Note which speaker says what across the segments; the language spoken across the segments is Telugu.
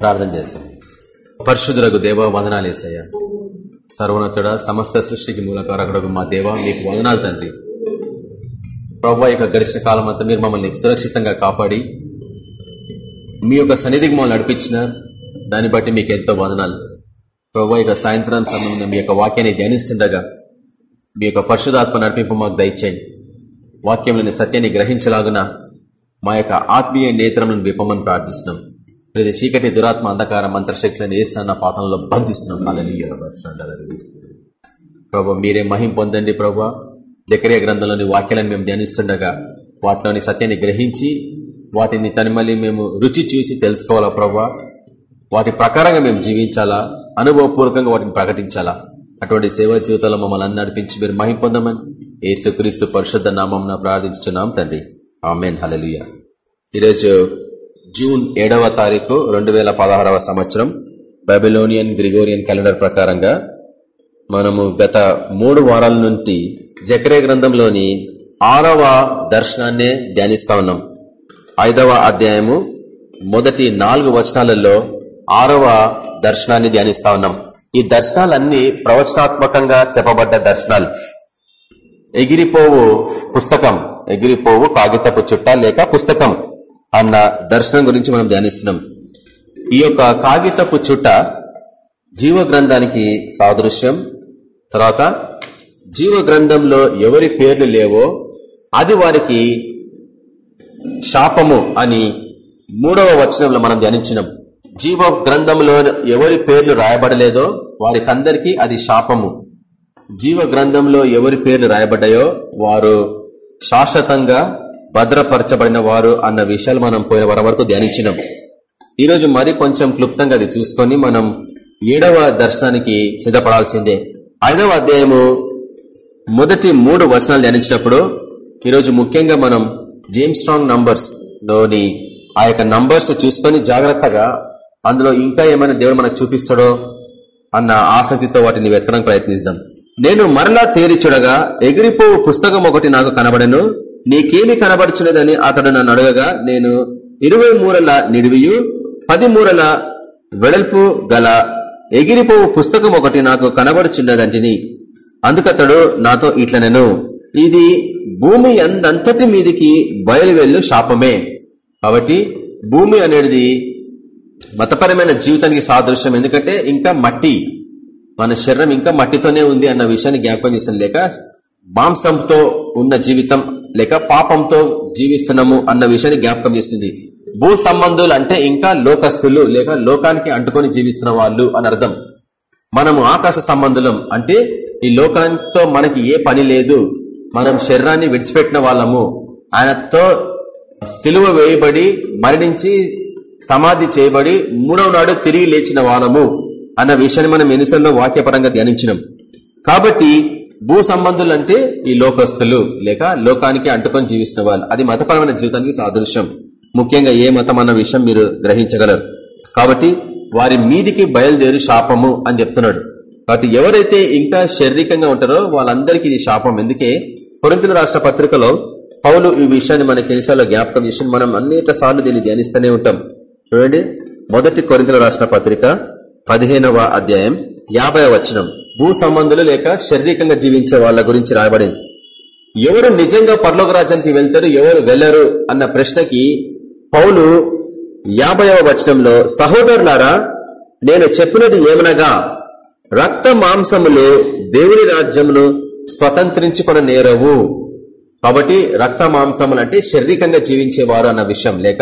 Speaker 1: ప్రార్థన చేస్తాం. పరిశుద్ధులకు దేవ వదనాలు వేసయ్యా సర్వోన్నతుడ సమస్త సృష్టికి మూలకారకుడు మా దేవ మీకు వదనాలు తండ్రి. ప్రవ్వ యొక్క గడిచిన కాలం అంతా మీరు మమ్మల్ని సురక్షితంగా కాపాడి మీ యొక్క సన్నిధికి మమ్మల్ని నడిపించిన దాన్ని బట్టి మీకు ఎంతో వదనాలు. ప్రవ్వ యొక్క సాయంత్రం సమయంలో మీ యొక్క వాక్యాన్ని ధ్యానిస్తుండగా మీ యొక్క పరిశుధాత్మ నడిపింపు మాకు దయచేయండి. వాక్యంలోని సత్యాన్ని గ్రహించలాగున మా యొక్క ఆత్మీయ నేత్రములను విప్పమని ప్రార్థిస్తున్నాం. ప్రతి చీకటి దురాత్మ అంధకార మంత్రశక్తులను వేసిన పాఠంలో బంధిస్తున్నాం అలని మీరే మహిం పొందండి ప్రభా. జకరియా గ్రంథంలోని వాక్యాలను మేము ధ్యానిస్తుండగా వాటిలోని సత్యాన్ని గ్రహించి వాటిని తనిమల్లి మేము రుచి చూసి తెలుసుకోవాలా ప్రభా? వాటి ప్రకారంగా మేము జీవించాలా? అనుభవపూర్వకంగా వాటిని ప్రకటించాలా? అటువంటి సేవా జీవితంలో మమ్మల్ని నడిపించి మీరు మహిం పొందమని ఏసుక్రీస్తు పరిశుద్ధ నామం ప్రార్థించున్నాం తండ్రి. ఆమెన్. హలలుయ ఈరోజు జూన్ ఏడవ తారీఖు రెండు వేల పదహారవ సంవత్సరం బైబిలోనియన్ గ్రిగోరియన్ క్యాలెండర్ ప్రకారంగా మనము గత మూడు వారాల నుండి జకరే గ్రంథంలోని ఆరవ దర్శనాన్నే ధ్యానిస్తా ఉన్నాం. ఐదవ అధ్యాయము మొదటి నాలుగు వచనాలలో ఆరవ దర్శనాన్ని ధ్యానిస్తా ఉన్నాం. ఈ దర్శనాలన్నీ ప్రవచనాత్మకంగా చెప్పబడ్డ దర్శనాలు. ఎగిరిపోవు పుస్తకం ఎగిరిపోవు కాగితపు చుట్ట లేక పుస్తకం. అన్న దర్శనం గురించి మనం ధ్యానిస్తున్నాం. ఈ యొక్క కాగితపు చుట్ట జీవ గ్రంథానికి సాదృశ్యం. తర్వాత జీవ గ్రంథంలో ఎవరి పేర్లు లేవో అది వారికి శాపము అని మూడవ వచనంలో మనం ధ్యానించినాం. జీవ గ్రంథంలో ఎవరి పేర్లు రాయబడలేదో వారికందరికీ అది శాపము. జీవ గ్రంథంలో ఎవరి పేర్లు రాయబడ్డాయో వారు శాశ్వతంగా భద్రపరచబడిన వారు అన్న విషయాలు మనం పోయిన వారి వరకు ధ్యానించినాం. ఈరోజు మరి కొంచెం క్లుప్తంగా అది చూసుకొని మనం ఏడవ దర్శనానికి సిద్ధపడాల్సిందే. ఐదవ అధ్యాయము మొదటి మూడు వచనాలు ధ్యానించినప్పుడు ఈరోజు ముఖ్యంగా మనం జేమ్స్ స్ట్రాంగ్ నంబర్స్లోని ఆ యొక్క నంబర్స్ చూసుకొని జాగ్రత్తగా అందులో ఇంకా ఏమైనా దేవుడు మనకు చూపిస్తాడో అన్న ఆసక్తితో వాటిని వెతకడానికి ప్రయత్నిద్దాం. నేను మరలా తేరి చూడగా ఎగిరిపో పుస్తకం ఒకటి నాకు కనబడను. నీకేమి కనబడుచున్నదని అతడు నన్ను అడగగా నేను ఇరవై మూరల నిడివియు పది మూరల వెడల్పు గల ఎగిరిపోవు పుస్తకం ఒకటి నాకు కనబడుచున్నదంటిని. అందుకతడు నాతో ఇట్లనెను ఇది భూమి అందంతటి మీదికి బయలువెళ్ళు శాపమే. కాబట్టి భూమి అనేది మతపరమైన జీవితానికి సాదృశ్యం. ఎందుకంటే ఇంకా మట్టి మన శరీరం ఇంకా మట్టితోనే ఉంది అన్న విషయాన్ని జ్ఞాపకం చేసిన లేక మాంసంతో ఉన్న జీవితం లేక పాపంతో జీవిస్తున్నాము అన్న విషయాన్ని జ్ఞాపకం చేస్తుంది భూ సంబంధులు అంటే ఇంకా లోకస్తులు లేక లోకానికి అంటుకొని జీవిస్తున్న వాళ్ళు అని అర్థం. మనము ఆకాశ సంబంధులం అంటే ఈ లోకాంతో మనకి ఏ పని లేదు. మనం శరీరాన్ని విడిచిపెట్టిన వాళ్ళము. ఆయనతో సిలువ వేయబడి మరణించి సమాధి చేయబడి మూడవ నాడు తిరిగి లేచిన వాళ్ళము అన్న విషయాన్ని మనం ఎన్నిసార్లు వాక్యపరంగా ధ్యానించినాం. కాబట్టి భూ సంబంధులు అంటే ఈ లోకస్తులు లేక లోకానికి అంటుకొని జీవిస్తున్న వాళ్ళు. అది మతపరమైన జీవితానికి సాదృశ్యం. ముఖ్యంగా ఏ మతం అన్న విషయం మీరు గ్రహించగలరు. కాబట్టి వారి మీదికి బయలుదేరి శాపము అని చెప్తున్నాడు. కాబట్టి ఎవరైతే ఇంకా శారీరకంగా ఉంటారో వాళ్ళందరికీ ఇది శాపం. ఎందుకే? కొరింతల రాష్ట్ర పత్రికలో పౌలు ఈ విషయాన్ని మన ఎన్నిసార్లు జ్ఞాపకం చేసి మనం అనేక సార్లు దీన్ని ధ్యానిస్తూనే ఉంటాం. చూడండి. మొదటి కొరింతల రాష్ట్ర పత్రిక పదిహేనవ అధ్యాయం యాభై వచనం. భూ సంబంధులు లేక శారీరకంగా జీవించే వాళ్ళ గురించి రాయబడింది. ఎవరు నిజంగా పర్లోక రాజ్యానికి వెళ్తారు ఎవరు వెళ్ళరు అన్న ప్రశ్నకి పౌలు యాభైవ వచనంలో సహోదరులారా నేను చెప్పినది ఏమనగా రక్త మాంసములు దేవుని రాజ్యమును స్వతంత్రించుకున్న నేరవు. కాబట్టి రక్త మాంసములు అంటే శారీరకంగా జీవించేవారు అన్న విషయం. లేక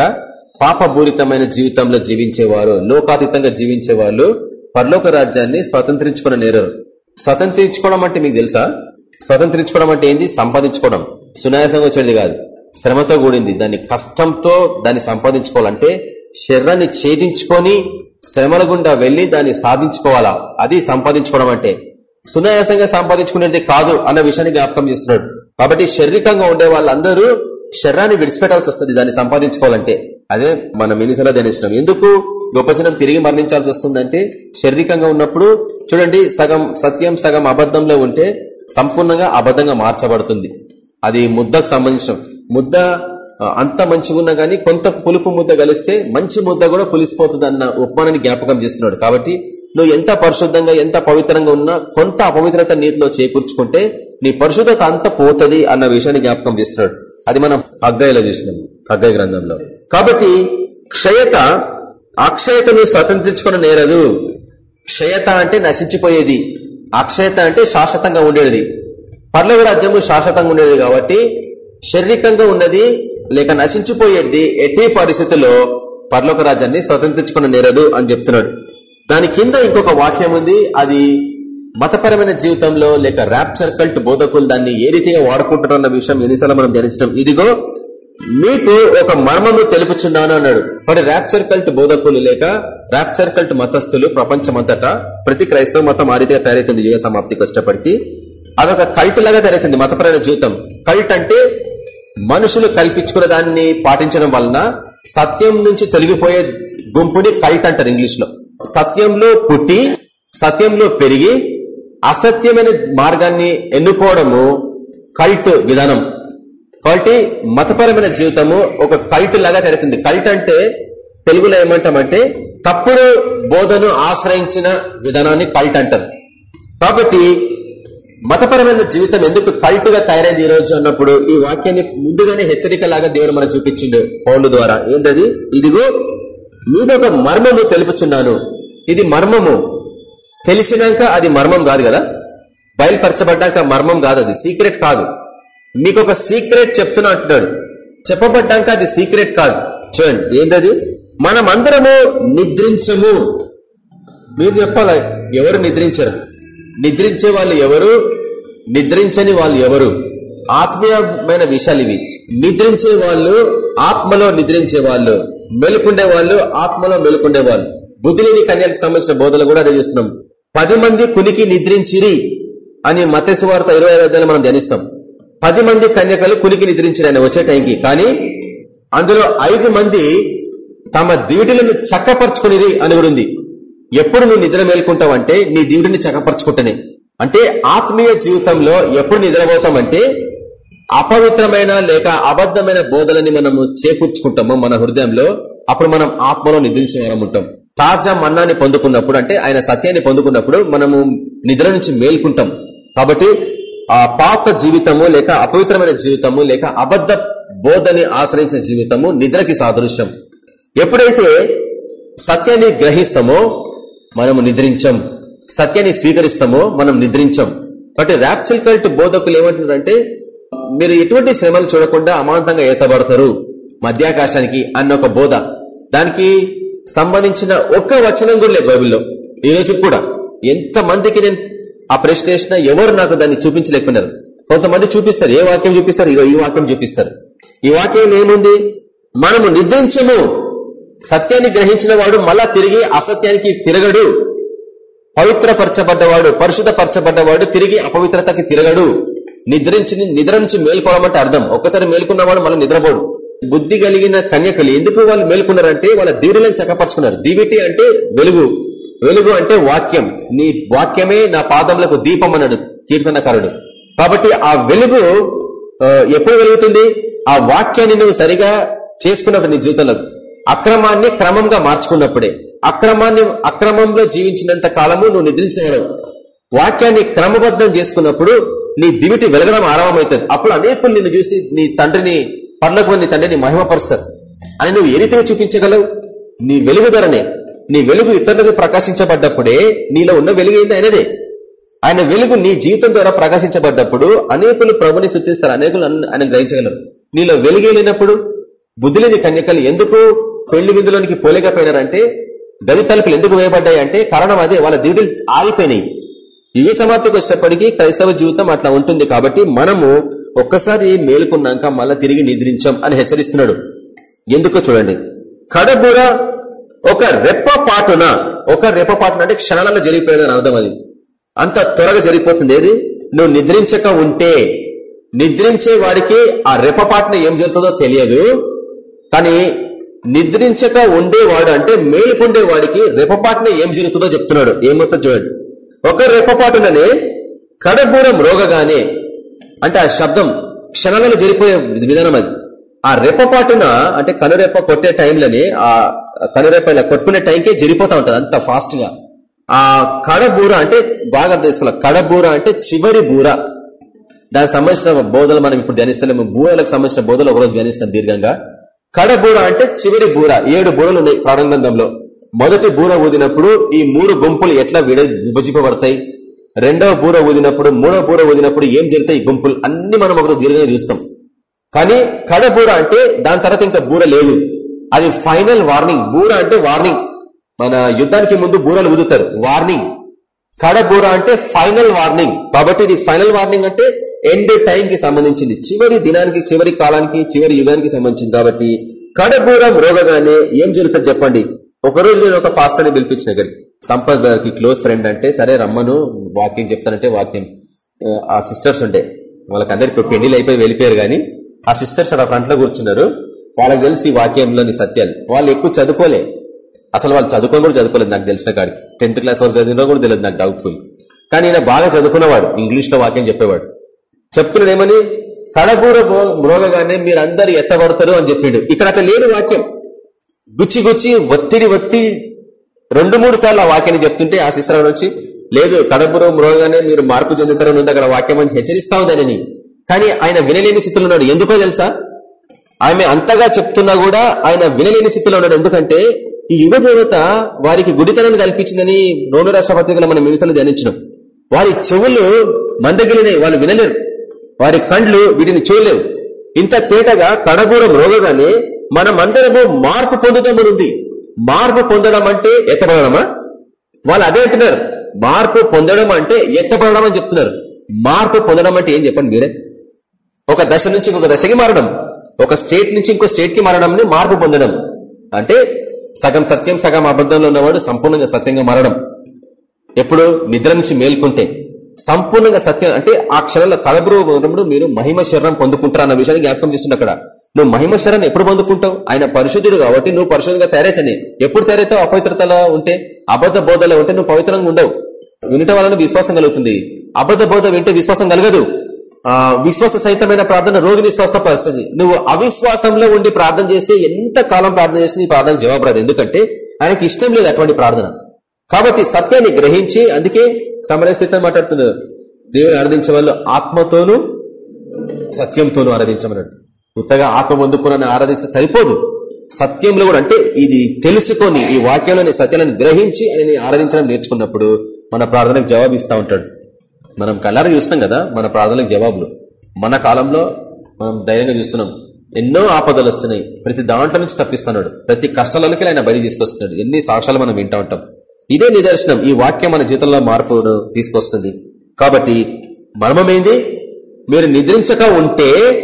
Speaker 1: పాపపూరితమైన జీవితంలో జీవించేవారు లోకాతీతంగా జీవించే వాళ్ళు పరలోక రాజ్యాన్ని స్వతంత్రించుకున్న నేరరు. స్వతంత్రించుకోవడం అంటే మీకు తెలుసా? స్వతంత్రించుకోవడం అంటే ఏంది? సంపాదించుకోవడం. సునాయాసంగా వచ్చేది కాదు. శ్రమతో కూడింది. దాన్ని కష్టంతో దాన్ని సంపాదించుకోవాలంటే శరీరాన్ని ఛేదించుకొని శ్రమల గుండా వెళ్ళి దాన్ని సాధించుకోవాలా? అది సంపాదించుకోవడం అంటే. సునాయాసంగా సంపాదించుకునేది కాదు అన్న విషయాన్ని జ్ఞాపకం చేస్తున్నాడు. కాబట్టి శారీరకంగా ఉండే వాళ్ళందరూ శరీరాన్ని విడిచిపెట్టాల్సి వస్తుంది దాన్ని సంపాదించుకోవాలంటే. అదే మనం ఎన్నిసార్లు ధ్యానిస్తున్నాం ఎందుకు? గొప్పజనం తిరిగి మరణించాల్సి వస్తుందంటే శారీరకంగా ఉన్నప్పుడు చూడండి సగం సత్యం సగం అబద్ధంలో ఉంటే సంపూర్ణంగా అబద్ధంగా మార్చబడుతుంది. అది ముద్దకు సంబంధించిన. ముద్ద అంత మంచిగా ఉన్నా గానీ కొంత పులుపు ముద్ద కలిస్తే మంచి ముద్ద కూడా పులిసిపోతుంది అన్న ఉపమానాన్ని జ్ఞాపకం చేస్తున్నాడు. కాబట్టి నువ్వు ఎంత పరిశుద్ధంగా ఎంత పవిత్రంగా ఉన్నా కొంత అపవిత్రత నీటిలో చేకూర్చుకుంటే నీ పరిశుద్ధత అంత పోతుంది అన్న విషయాన్ని జ్ఞాపకం చేస్తున్నాడు. అది మనం అగ్గయ్యలో చూసినాం అగ్గయ్య గ్రంథంలో. కాబట్టి క్షయత అక్షయతను స్వతంత్రించుకుని నేరదు. క్షయత అంటే నశించిపోయేది. అక్షయత అంటే శాశ్వతంగా ఉండేది. పర్లవ రాజ్యము శాశ్వతంగా ఉండేది కాబట్టి శారీరకంగా ఉన్నది లేక నశించిపోయేది ఎట్టి పరిస్థితుల్లో పర్లోక రాజ్యాన్ని స్వతంత్రించుకుని నేరదు అని చెప్తున్నాడు. దాని కింద ఇంకొక వాక్యం ఉంది అది మతపరమైన జీవితంలో లేక ర్యాప్చర్ కల్ట్ బోధకులు దాన్ని ఏ రీతిగా వాడుకుంటారన్న విషయం ఎన్నిసార్లు మనం ధ్యానించడం. ఇదిగో మీకు ఒక మర్మము తెలుపుచున్నాను అన్నాడు. మరి ర్యాప్చర్ కల్ట్ బోధకులు లేక ర్యాప్చర్ కల్ట్ మతస్థులు ప్రపంచమంతటా? ప్రతి క్రైస్తవ మతం ఆ రీతిగా తయారైతుంది. యుగ సమాప్తికి వచ్చేటప్పటికి. అదొక కల్ట్ లాగా తయారైతుంది మతపరమైన జీవితం. కల్ట్ అంటే మనుషులు కల్పించుకున్న దాన్ని పాటించడం వలన సత్యం నుంచి తొలగిపోయే గుంపుని కల్ట్ అంటారు ఇంగ్లీష్లో సత్యంలో పుట్టి సత్యంలో పెరిగి అసత్యమైన మార్గాన్ని ఎన్నుకోవడము కల్ట్ విధానం. కాబట్టి మతపరమైన జీవితము ఒక కల్ట్ లాగా తెరుతుంది కల్ట్ అంటే తెలుగులో ఏమంటామంటే తప్పుడు బోధను ఆశ్రయించిన విధానాన్ని కల్ట్ అంటారు. కాబట్టి మతపరమైన జీవితం ఎందుకు కల్ట్గా తయారైంది ఈ రోజు అన్నప్పుడు ఈ వాక్యాన్ని ముందుగానే హెచ్చరిక లాగా దేవుడు మనం చూపించిండు పౌలు ద్వారా. ఏంటది? ఇదిగో మీదొక మర్మము తెలుపుచున్నాను. ఇది మర్మము. తెలిసినాక అది మర్మం కాదు కదా? బయలుపరచబడ్డాక మర్మం కాదు అది. సీక్రెట్ కాదు. మీకు ఒక సీక్రెట్ చెప్తున్నా అంటున్నాడు. చెప్పబడ్డాక అది సీక్రెట్ కాదు. చూడండి ఏంటది మనమందరము నిద్రించము. మీరు చెప్పాల? ఎవరు నిద్రించరు? నిద్రించే వాళ్ళు ఎవరు? నిద్రించని వాళ్ళు ఎవరు? ఆత్మీయమైన విషయాలు ఇవి. నిద్రించే వాళ్ళు ఆత్మలో నిద్రించే వాళ్ళు. మెలుకుండే వాళ్ళు ఆత్మలో మెలుకుండే వాళ్ళు. బుద్ధి లేని కన్యలకు సంబంధించిన బోధలు కూడా అదే చేస్తున్నాం. పది మంది కునికి నిద్రించిరి అని మతస్వార్త ఇరవై ఐదు మనం ధ్యానిస్తాం. పది మంది కన్యకలు కునికి నిద్రించిరి ఆయన వచ్చే టైంకి కానీ అందులో ఐదు మంది తమ దివిటిలను చక్కపరుచుకునేది అని కూడా ఉంది. ఎప్పుడు నువ్వు నిద్ర మేల్కుంటావంటే నీ దేవుడిని చక్కపరచుకుంటేనే. అంటే ఆత్మీయ జీవితంలో ఎప్పుడు నిద్రపోతామంటే అపవిత్రమైన లేక అబద్ధమైన బోధలని మనము చేకూర్చుకుంటామో మన హృదయంలో. అప్పుడు మనం ఆత్మలో నిద్రించిన వారం ఉంటాం తాజా మన్నాన్ని పొందుకున్నప్పుడు అంటే ఆయన సత్యాన్ని పొందుకున్నప్పుడు మనము నిద్ర నుంచి మేల్కుంటాం. కాబట్టి ఆ పాత జీవితము లేక అపవిత్రమైన జీవితము లేక అబద్ధ బోధని ఆశ్రయించిన జీవితము నిద్రకి సాదృశ్యం. ఎప్పుడైతే సత్యాన్ని గ్రహిస్తామో మనము నిద్రించం. సత్యాన్ని స్వీకరిస్తామో మనం నిద్రించం. కాబట్టి ర్యాప్చల్ కల్ట్ బోధకులు ఏమంటున్నారంటే మీరు ఎటువంటి శ్రమలు చూడకుండా అమాంతంగా ఏతబడతారు మధ్యాకాశానికి అన్న ఒక బోధ. దానికి సంబంధించిన ఒక్క వచనం కూడా లేదు బైబిల్లో. ఈ రోజు కూడా ఎంత మందికి నేను ఆ ప్రశ్న వేసినా ఎవరు నాకు దాన్ని చూపించలేకున్నారు కొంతమంది చూపిస్తారు ఏ వాక్యం చూపిస్తారు ఇగో ఈ వాక్యం చూపిస్తారు. ఈ వాక్యం ఏముంది? మనము నిద్రించము. సత్యాన్ని గ్రహించిన వాడు మళ్ళా తిరిగి అసత్యానికి తిరగడు. పవిత్రపరచబడ్డవాడు పరిశుద్ధపరచబడ్డవాడు తిరిగి అపవిత్రతకి తిరగడు. నిద్రించి నిద్ర నుంచి మేల్కోవడం అంటే అర్థం. ఒక్కసారి మేల్కున్నవాడు మళ్ళీ నిద్రపోడు. బుద్ధి కలిగిన కన్యకలు ఎందుకు వాళ్ళు మేల్కొన్నారంటే వాళ్ళ దీవులను చక్కపరుచుకున్నారు. దివిటి అంటే వెలుగు. వెలుగు అంటే వాక్యం. నీ వాక్యమే నా పాదములకు దీపం అన్నాడు కీర్తనకారుడు. కాబట్టి ఆ వెలుగు ఎప్పుడు వెలుగుతుంది? ఆ వాక్యాన్ని నువ్వు సరిగా చేసుకున్నప్పుడు నీ జీవితంలో. అక్రమాన్ని క్రమంగా మార్చుకున్నప్పుడే. అక్రమాన్ని అక్రమంలో జీవించినంత కాలము నువ్వు నిద్రించగలవు వాక్యాన్ని క్రమబద్ధం చేసుకున్నప్పుడు నీ దివిటి వెలగడం ఆరంభమవుతుంది. అప్పుడు అనేకులు నిన్ను చూసి నీ తండ్రిని పర్లకు నీ తండ్రిని మహిమపరుస్తారు అని నువ్వు ఏ రీతిగా చూపించగలవు? నీ వెలుగు ధరనే. నీ వెలుగు ఇతరులకు ప్రకాశించబడ్డప్పుడే నీలో ఉన్న వెలుగు ఏంది? ఆయనదే. ఆయన వెలుగు నీ జీవితం ద్వారా ప్రకాశించబడ్డప్పుడు అనేకులు ప్రభుని శుద్ధిస్తారు అనేకులు ఆయన గ్రహించగలరు. నీలో వెలుగే లేనప్పుడు బుద్ధిలేని కన్యకలు ఎందుకు పెళ్ళి విందులోనికి పోలేకపోయినారంటే గది తలుపులు ఎందుకు వేయబడ్డాయి అంటే కారణం అదే వాళ్ళ దివిడులు ఆగిపోయినాయి. యుగ సమాప్తికి వచ్చినప్పటికీ క్రైస్తవ జీవితం అట్లా ఉంటుంది కాబట్టి మనము ఒక్కసారి మేలుకున్నాక మళ్ళా తిరిగి నిద్రించాం అని హెచ్చరిస్తున్నాడు. ఎందుకో చూడండి. కడబుర ఒక రెప్ప పాటున ఒక రెప్ప పాటున అంటే క్షణాలలో జరిగిపోయిందని అర్థం అది. అంత త్వరగా జరిగిపోతుంది ఏది? నువ్వు నిద్రించక ఉంటే నిద్రించే వాడికి ఆ రెప్పపాటున ఏం జరుగుతుందో తెలియదు. కానీ నిద్రించక ఉండేవాడు అంటే మేలుకుండే వాడికి రెప్పపాటున ఏం జరుగుతుందో చెప్తున్నాడు. ఏమవుతుందో చూడండి. ఒక రెప్పపాటుననే కడబూరం రోగగానే అంటే ఆ శబ్దం క్షణాలలో జరిపోయే విధానం అది. ఆ రెప్పపాటున అంటే కనురెప్ప కొట్టే టైంలోనే ఆ కనురెప్ప ఇలా కొట్టుకునే టైంకే జరిపోతా ఉంటది అంత ఫాస్ట్గా. ఆ కడబూర అంటే బాగా తెలుసుకోవాలి కడబూర అంటే చివరి బూర. దానికి సంబంధించిన బోధలు మనం ఇప్పుడు ధ్యానిస్తాము బూరలకు సంబంధించిన బోధలు ఒకరోజు ధ్యానిస్తాం దీర్ఘంగా. కడబూర అంటే చివరి బూర. ఏడు బూరలు ఉన్నాయి ప్రారంభంలో. మొదటి బూర ఊదినప్పుడు ఈ మూడు గుంపులు ఎట్లా విడ విభజింపబడతాయి? రెండవ బూర ఊదినప్పుడు మూడవ బూర ఊదినప్పుడు ఏం జరుగుతాయి ఈ గుంపులు? అన్ని మనం ఒకరోజు దీర్ఘంగా చూస్తాం. కానీ కడబూర అంటే దాని తర్వాత ఇంకా బూర లేదు. అది ఫైనల్ వార్నింగ్. బూర అంటే వార్నింగ్. మన యుద్ధానికి ముందు బూరలు ఊదుతారు. వార్నింగ్. కడబూర అంటే ఫైనల్ వార్నింగ్. కాబట్టి ఇది ఫైనల్ వార్నింగ్ అంటే ఎండ్ టైం కి సంబంధించింది. చివరి దినానికి చివరి కాలానికి చివరి యుగానికి సంబంధించింది. కాబట్టి కడబూరం రోగగానే ఏం జరుగుతుంది చెప్పండి? ఒకరోజు నేను ఒక పాస్టర్ని పిలిపించిన దగ్గరికి. సంపత్ గారికి క్లోజ్ ఫ్రెండ్ అంటే సరే రమ్మను వాక్యం చెప్తానంటే వాక్యం. ఆ, సిస్టర్స్ ఉండే. వాళ్ళకందరికి పెళ్ళిలు అయిపోయి వెళ్ళిపోయారు కానీ ఆ సిస్టర్స్ అక్కడ ఫ్రంట్లో కూర్చున్నారు. వాళ్ళకి తెలిసి ఈ వాక్యంలోని సత్యాలు. వాళ్ళు ఎక్కువ చదువుకోలే. అసలు వాళ్ళు చదువుకొని కూడా చదువుకోలేదు నాకు తెలిసిన కాడికి. టెన్త్ క్లాస్ వరకు చదివినా కూడా తెలియదు నాకు డౌట్ఫుల్ కానీ ఈయన బాగా చదువుకున్నవాడు ఇంగ్లీష్లో వాక్యం చెప్పేవాడు. చెప్తున్నాడు ఏమని? కడబూర మ్రోగగానే మీరు అందరు ఎత్తబడతారు అని చెప్పిండు. ఇక్కడ అట్లా లేదు వాక్యం. గుచ్చి గుచ్చి ఒత్తిడి ఒత్తి రెండు మూడు సార్లు ఆ వాక్యాన్ని చెప్తుంటే ఆ శిస్త్రం నుంచి లేదు కడబురం మృగంగానే మీరు మార్పు చెందుతారని ఉంది అక్కడ వాక్యం అని హెచ్చరిస్తా ఉందని కానీ ఆయన వినలేని స్థితిలో ఉన్నాడు. ఎందుకో తెలుసా? ఆమె అంతగా చెప్తున్నా కూడా ఆయన వినలేని స్థితిలో ఉన్నాడు. ఎందుకంటే ఈ యుగ దేవత వారికి గుడితనాన్ని కల్పించిందని నోడు రాష్ట్ర మనం మిమిసలు ధ్యానించినాం. వారి చెవులు మందగిలినాయి. వాళ్ళు వినలేరు. వారి కండ్లు వీటిని చూడలేవు. ఇంత తేటగా కడబూరం రోగగానే మనమందరము మార్పు పొందుదామని ఉంది మార్పు పొందడం అంటే ఎత్తబడమా వాళ్ళు అదే అంటున్నారు. మార్పు పొందడం అంటే ఎత్తబడడం అని చెప్తున్నారు. మార్పు పొందడం అంటే ఏం చెప్పండి మీరే? ఒక దశ నుంచి ఇంకొక దశకి మారడం. ఒక స్టేట్ నుంచి ఇంకో స్టేట్కి మారడం మార్పు పొందడం. అంటే సగం సత్యం సగం అబద్ధంలో ఉన్నవాడు సంపూర్ణంగా సత్యంగా మారడం. ఎప్పుడు? నిద్ర నుంచి మేల్కొంటే. సంపూర్ణంగా సత్యం అంటే ఆ క్షణంలో కలబురు మీరు మహిమ శరణం పొందుకుంటారు అన్న విషయాన్ని జ్ఞాపకం చేస్తుంది అక్కడ నువ్వు మహిమ శరణ్ ఎప్పుడు పొందుకుంటావు? ఆయన పరిశుద్ధుడు కాబట్టి నువ్వు పరిశుద్ధంగా తయారైతేనే ఎప్పుడు తయారైతావు? అపవిత్రతలో ఉంటే అబద్ధ బోధలో ఉంటే నువ్వు పవిత్రంగా ఉండవు. వినటం వలన విశ్వాసం కలుగుతుంది. అబద్ధ బోధ వింటే విశ్వాసం కలగదు. ఆ విశ్వాస సహితమైన ప్రార్థన రోగిని స్వస్థపరుస్తుంది నువ్వు అవిశ్వాసంలో ఉండి ప్రార్థన చేస్తే ఎంత కాలం ప్రార్థన చేసి నీ ప్రార్థన జవాబు రాదు. ఎందుకంటే ఆయనకి ఇష్టం లేదు అటువంటి ప్రార్థన. కాబట్టి సత్యాన్ని గ్రహించి అందుకే సమరస్థితం మాట్లాడుతున్నారు దేవుని ఆరాధించే వాళ్ళు ఆత్మతోనూ సత్యంతోనూ ఆరాధించమన్నాడు. ఉత్తగా ఆత్మ పొందుకున్న ఆరాధిస్తే సరిపోదు. సత్యంలో కూడా అంటే ఇది తెలుసుకొని ఈ వాక్యంలోని సత్యాలను గ్రహించి ఆయన ఆరాధించడం నేర్చుకున్నప్పుడు మన ప్రార్థనకు జవాబు ఇస్తా ఉంటాడు. మనం కలర్ చూస్తున్నాం కదా మన ప్రార్థనలకు జవాబులు. మన కాలంలో మనం ధైర్యంగా చూస్తున్నాం. ఎన్నో ఆపదలు వస్తున్నాయి. ప్రతి దాంట్లో నుంచి తప్పిస్తున్నాడు. ప్రతి కష్టాలకి ఆయన బయట తీసుకొస్తున్నాడు. ఎన్ని సాక్ష్యాలు మనం వింటా ఉంటాం. ఇదే నిదర్శనం. ఈ వాక్యం మన జీవితంలో మార్పును తీసుకొస్తుంది. కాబట్టి మర్మమేంది? మీరు నిద్రించక ఉంటే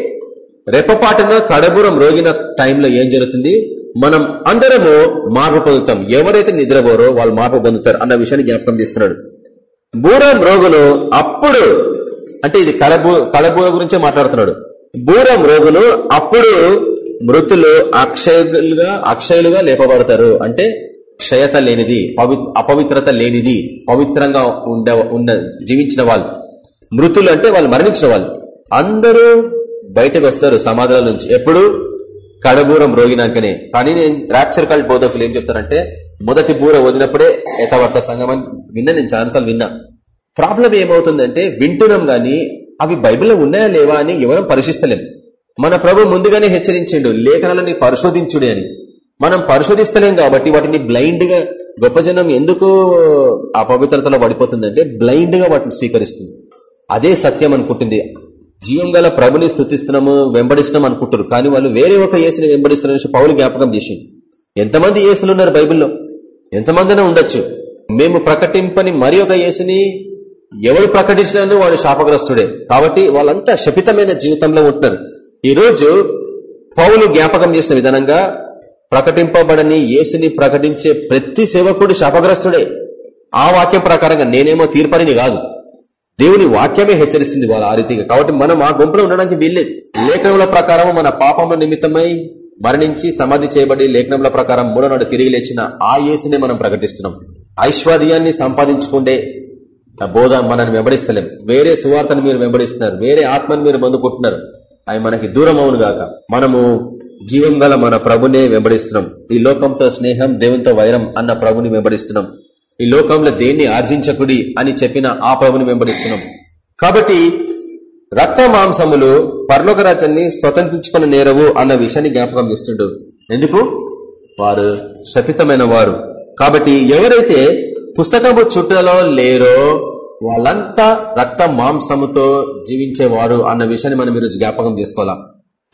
Speaker 1: రెప్పపాటున కడబురం రోగిన టైంలో ఏం జరుగుతుంది? మనం అందరము మార్పు పొందుతాం. ఎవరైతే నిద్రపోరో వాళ్ళు మార్పు పొందుతారు అన్న విషయాన్ని జ్ఞాపకం చేస్తున్నాడు. బూరం రోగులు అప్పుడు అంటే ఇది కడబూ కడబూర గురించే మాట్లాడుతున్నాడు. బూరం రోగులు అప్పుడు మృతులు అక్షయులుగా అక్షయులుగా లేపబడతారు. అంటే క్షయత లేనిది పవి- అపవిత్రత లేనిది పవిత్రంగా ఉండ ఉన్న జీవించిన వాళ్ళు. మృతులు అంటే వాళ్ళు మరణించిన వాళ్ళు. అందరూ బయటకు వస్తారు సమాధుల నుంచి. ఎప్పుడు? కడబూరం రోగినాకనే. కానీ నేను రాప్చర్ కాల్ బోధకులు ఏం చెప్తారంటే మొదటి బూర వదినప్పుడే యథావర్త సంఘం అని విన్నా నేను చాలాసార్లు విన్నా. ప్రాబ్లం ఏమవుతుందంటే వింటున్నాం గాని అవి బైబిల్లో ఉన్నాయా లేవా అని ఎవరం పరీక్షిస్తలేం మన ప్రభు ముందుగానే హెచ్చరించిండు లేఖనాలని పరిశోధించుడి అని. మనం పరిశోధిస్తలేం కాబట్టి వాటిని బ్లైండ్గా గొప్ప జనం ఎందుకు అపవిత్రతలో పడిపోతుందంటే బ్లైండ్గా వాటిని స్వీకరిస్తుంది. అదే సత్యం అనుకుంటుంది. జీవం గల ప్రభుని స్థుతిస్తున్నాము వెంబడిస్తున్నాం అనుకుంటారు కానీ వాళ్ళు వేరే ఒక ఏసుని వెంబడిస్తున్నారని పౌలు జ్ఞాపకం చేసి ఎంతమంది ఏసులు ఉన్నారు బైబిల్లో? ఎంతమందినే ఉండొచ్చు. మేము ప్రకటింపని మరి ఒక ఏసుని ఎవరు ప్రకటించినాను వాడు శాపగ్రస్తుడే. కాబట్టి వాళ్ళంతా శపితమైన జీవితంలో ఉంటున్నారు. ఈరోజు పౌలు జ్ఞాపకం చేసిన విధానంగా ప్రకటింపబడని యేసుని ప్రకటించే ప్రతి సేవకుడు శాపగ్రస్తుడే. ఆ వాక్యం ప్రకారంగా నేనేమో తీర్పరిని కాదు. దేవుని వాక్యమే హెచ్చరిస్తుంది వాళ్ళ ఆ రీతిగా. కాబట్టి మనం ఆ గుంపులో ఉండడానికి వీల్లేదు. లేఖనముల ప్రకారం మన పాపముల నిమిత్తమై మరణించి సమాధి చేయబడి లేఖనముల ప్రకారం మూడో నాడు తిరిగి లేచిన ఆ యేసునే మనం ప్రకటిస్తున్నాం. ఐశ్వర్యాన్ని సంపాదించుకుంటే ఆ బోధ మనల్ని వెంబడిస్తలేం. వేరే సువార్తను మీరు వెంబడిస్తున్నారు. వేరే ఆత్మను మీరు పొందుకుంటున్నారు. అవి మనకి దూరం అవును గాక. మనము జీవం మన ప్రభునే వెంబడిస్తున్నాం. ఈ లోకంతో స్నేహం దేవునితో వైరం అన్న ప్రభుని వెంబడిస్తున్నాం. ఈ లోకంలో దేన్ని ఆర్జించకుడి అని చెప్పిన ఆ ప్రభుని వెంబడిస్తున్నాం. కాబట్టి రక్త మాంసములు పర్లోక రాజ్యాన్ని స్వతంత్రించుకున్న నేరవు అన్న విషయాన్ని జ్ఞాపకం చేస్తుండు. ఎందుకు? వారు శపితమైన వారు. కాబట్టి ఎవరైతే పుస్తకము చుట్టలో లేరో వాళ్ళంతా రక్త మాంసముతో జీవించేవారు అన్న విషయాన్ని మనం ఈరోజు జ్ఞాపకం చేసుకోవాలా.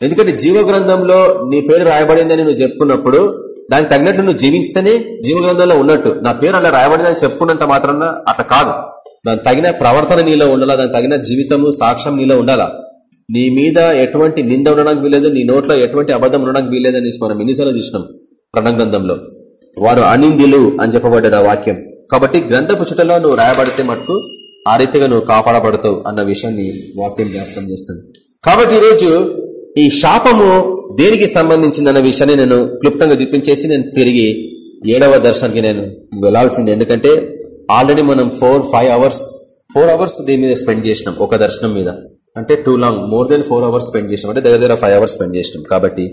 Speaker 1: ఎందుకంటే జీవ గ్రంథంలో నీ పేరు రాయబడిందని నువ్వు చెప్పుకున్నప్పుడు దానికి తగినట్లు నువ్వు జీవిస్తేనే జీవగ్రంథంలో ఉన్నట్టు. నా పేరు అలా రాయబడిందని చెప్పుకున్నంత మాత్రాన అట్లా కాదు. దాని తగిన ప్రవర్తన నీలో ఉండాలా? దాని తగిన జీవితము సాక్ష్యం నీలో ఉండాలా? నీ మీద ఎటువంటి నింద ఉండడానికి వీలేదు నీ నోట్లో ఎటువంటి అబద్ధం ఉండడానికి వీలేదని మనం ఎన్నిసార్లు చూసినాం గ్రంథంలో. వారు అనిందిలు అని చెప్పబడ్డది ఆ వాక్యం. కాబట్టి గ్రంథపు చుట్టలో నువ్వు రాయబడితే మటుకు ఆ రీతిగా నువ్వు కాపాడబడతావు అన్న విషయాన్ని వాక్యం జ్ఞాపకం చేస్తుంది. కాబట్టి ఈరోజు ఈ శాపము దేనికి సంబంధించిందన్న విషయాన్ని నేను క్లుప్తంగా చూపించేసి నేను తిరిగి ఏడవ దర్శనానికి నేను వెళ్ళాల్సింది ఎందుకంటే ఆల్రెడీ మనం four five hours four hours దీని మీద స్పెండ్ చేసినాం ఒక దర్శనం మీద. అంటే too long more than four hours spend చేసినాం. అంటే దగ్గర దగ్గర ఫైవ్ అవర్స్ స్పెండ్ చేసినాం. కాబట్టి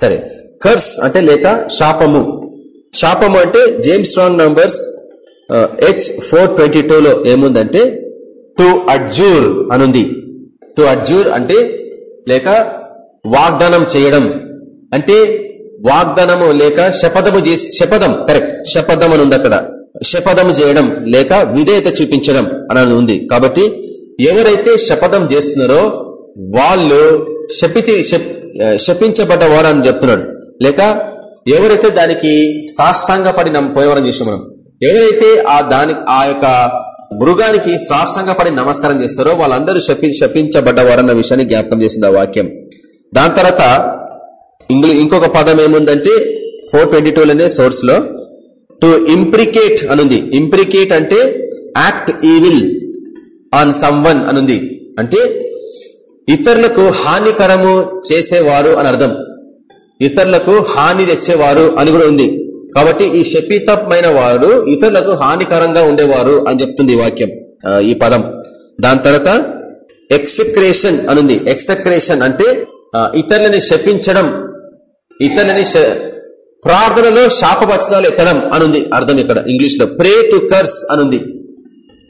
Speaker 1: సరే కర్స్ అంటే లేక శాపము. శాపము అంటే James Strong numbers H four twenty టూలో ఏముందంటే టు అడ్జూర్ అనుంది. టు అడ్జూర్ అంటే లేక వాగ్దానం చేయడం. అంటే వాగ్దానము లేక శపథము చేసి శపథం కరెక్ట్ శపథం అని ఉంది అక్కడ. శపథము చేయడం లేక విధేయత చూపించడం అని ఉంది. కాబట్టి ఎవరైతే శపథం చేస్తున్నారో వాళ్ళు శపితి శపించబడ్డవారు అని చెప్తున్నాడు. లేక ఎవరైతే దానికి సాష్టాంగ పడి పోయేవారని చూసిన మనం. ఎవరైతే ఆ దాని ఆ యొక్క మృగానికి సాష్టాంగ పడి నమస్కారం చేస్తారో వాళ్ళందరూ శపి శపించబడ్డవారన్న విషయాన్ని జ్ఞాపకం చేసింది ఆ వాక్యం. దాని తర్వాత ఇంగ్లీ ఇంకొక పదం ఏముందంటే ఫోర్ ట్వంటీ టూలోనే సోర్స్లో టు ఇంప్రికేట్ అనుంది. ఇంప్రికేట్ అంటే act evil on someone అనుంది. అంటే ఇతరులకు హానికరము చేసేవారు అని అర్థం. ఇతరులకు హాని తెచ్చేవారు అని కూడా ఉంది. కాబట్టి ఈ శపితమైన వారు ఇతరులకు హానికరంగా ఉండేవారు అని చెప్తుంది వాక్యం ఈ పదం. దాని తర్వాత ఎక్సక్రేషన్ అనుంది. ఎక్సక్రేషన్ అంటే ఇతరులని శపించడం ఇతరులని ప్రార్థనలో శాపవచనాలు ఎత్తడం అనుంది అర్థం ఇక్కడ ఇంగ్లీష్లో ప్రే టు కర్స్ అనుంది.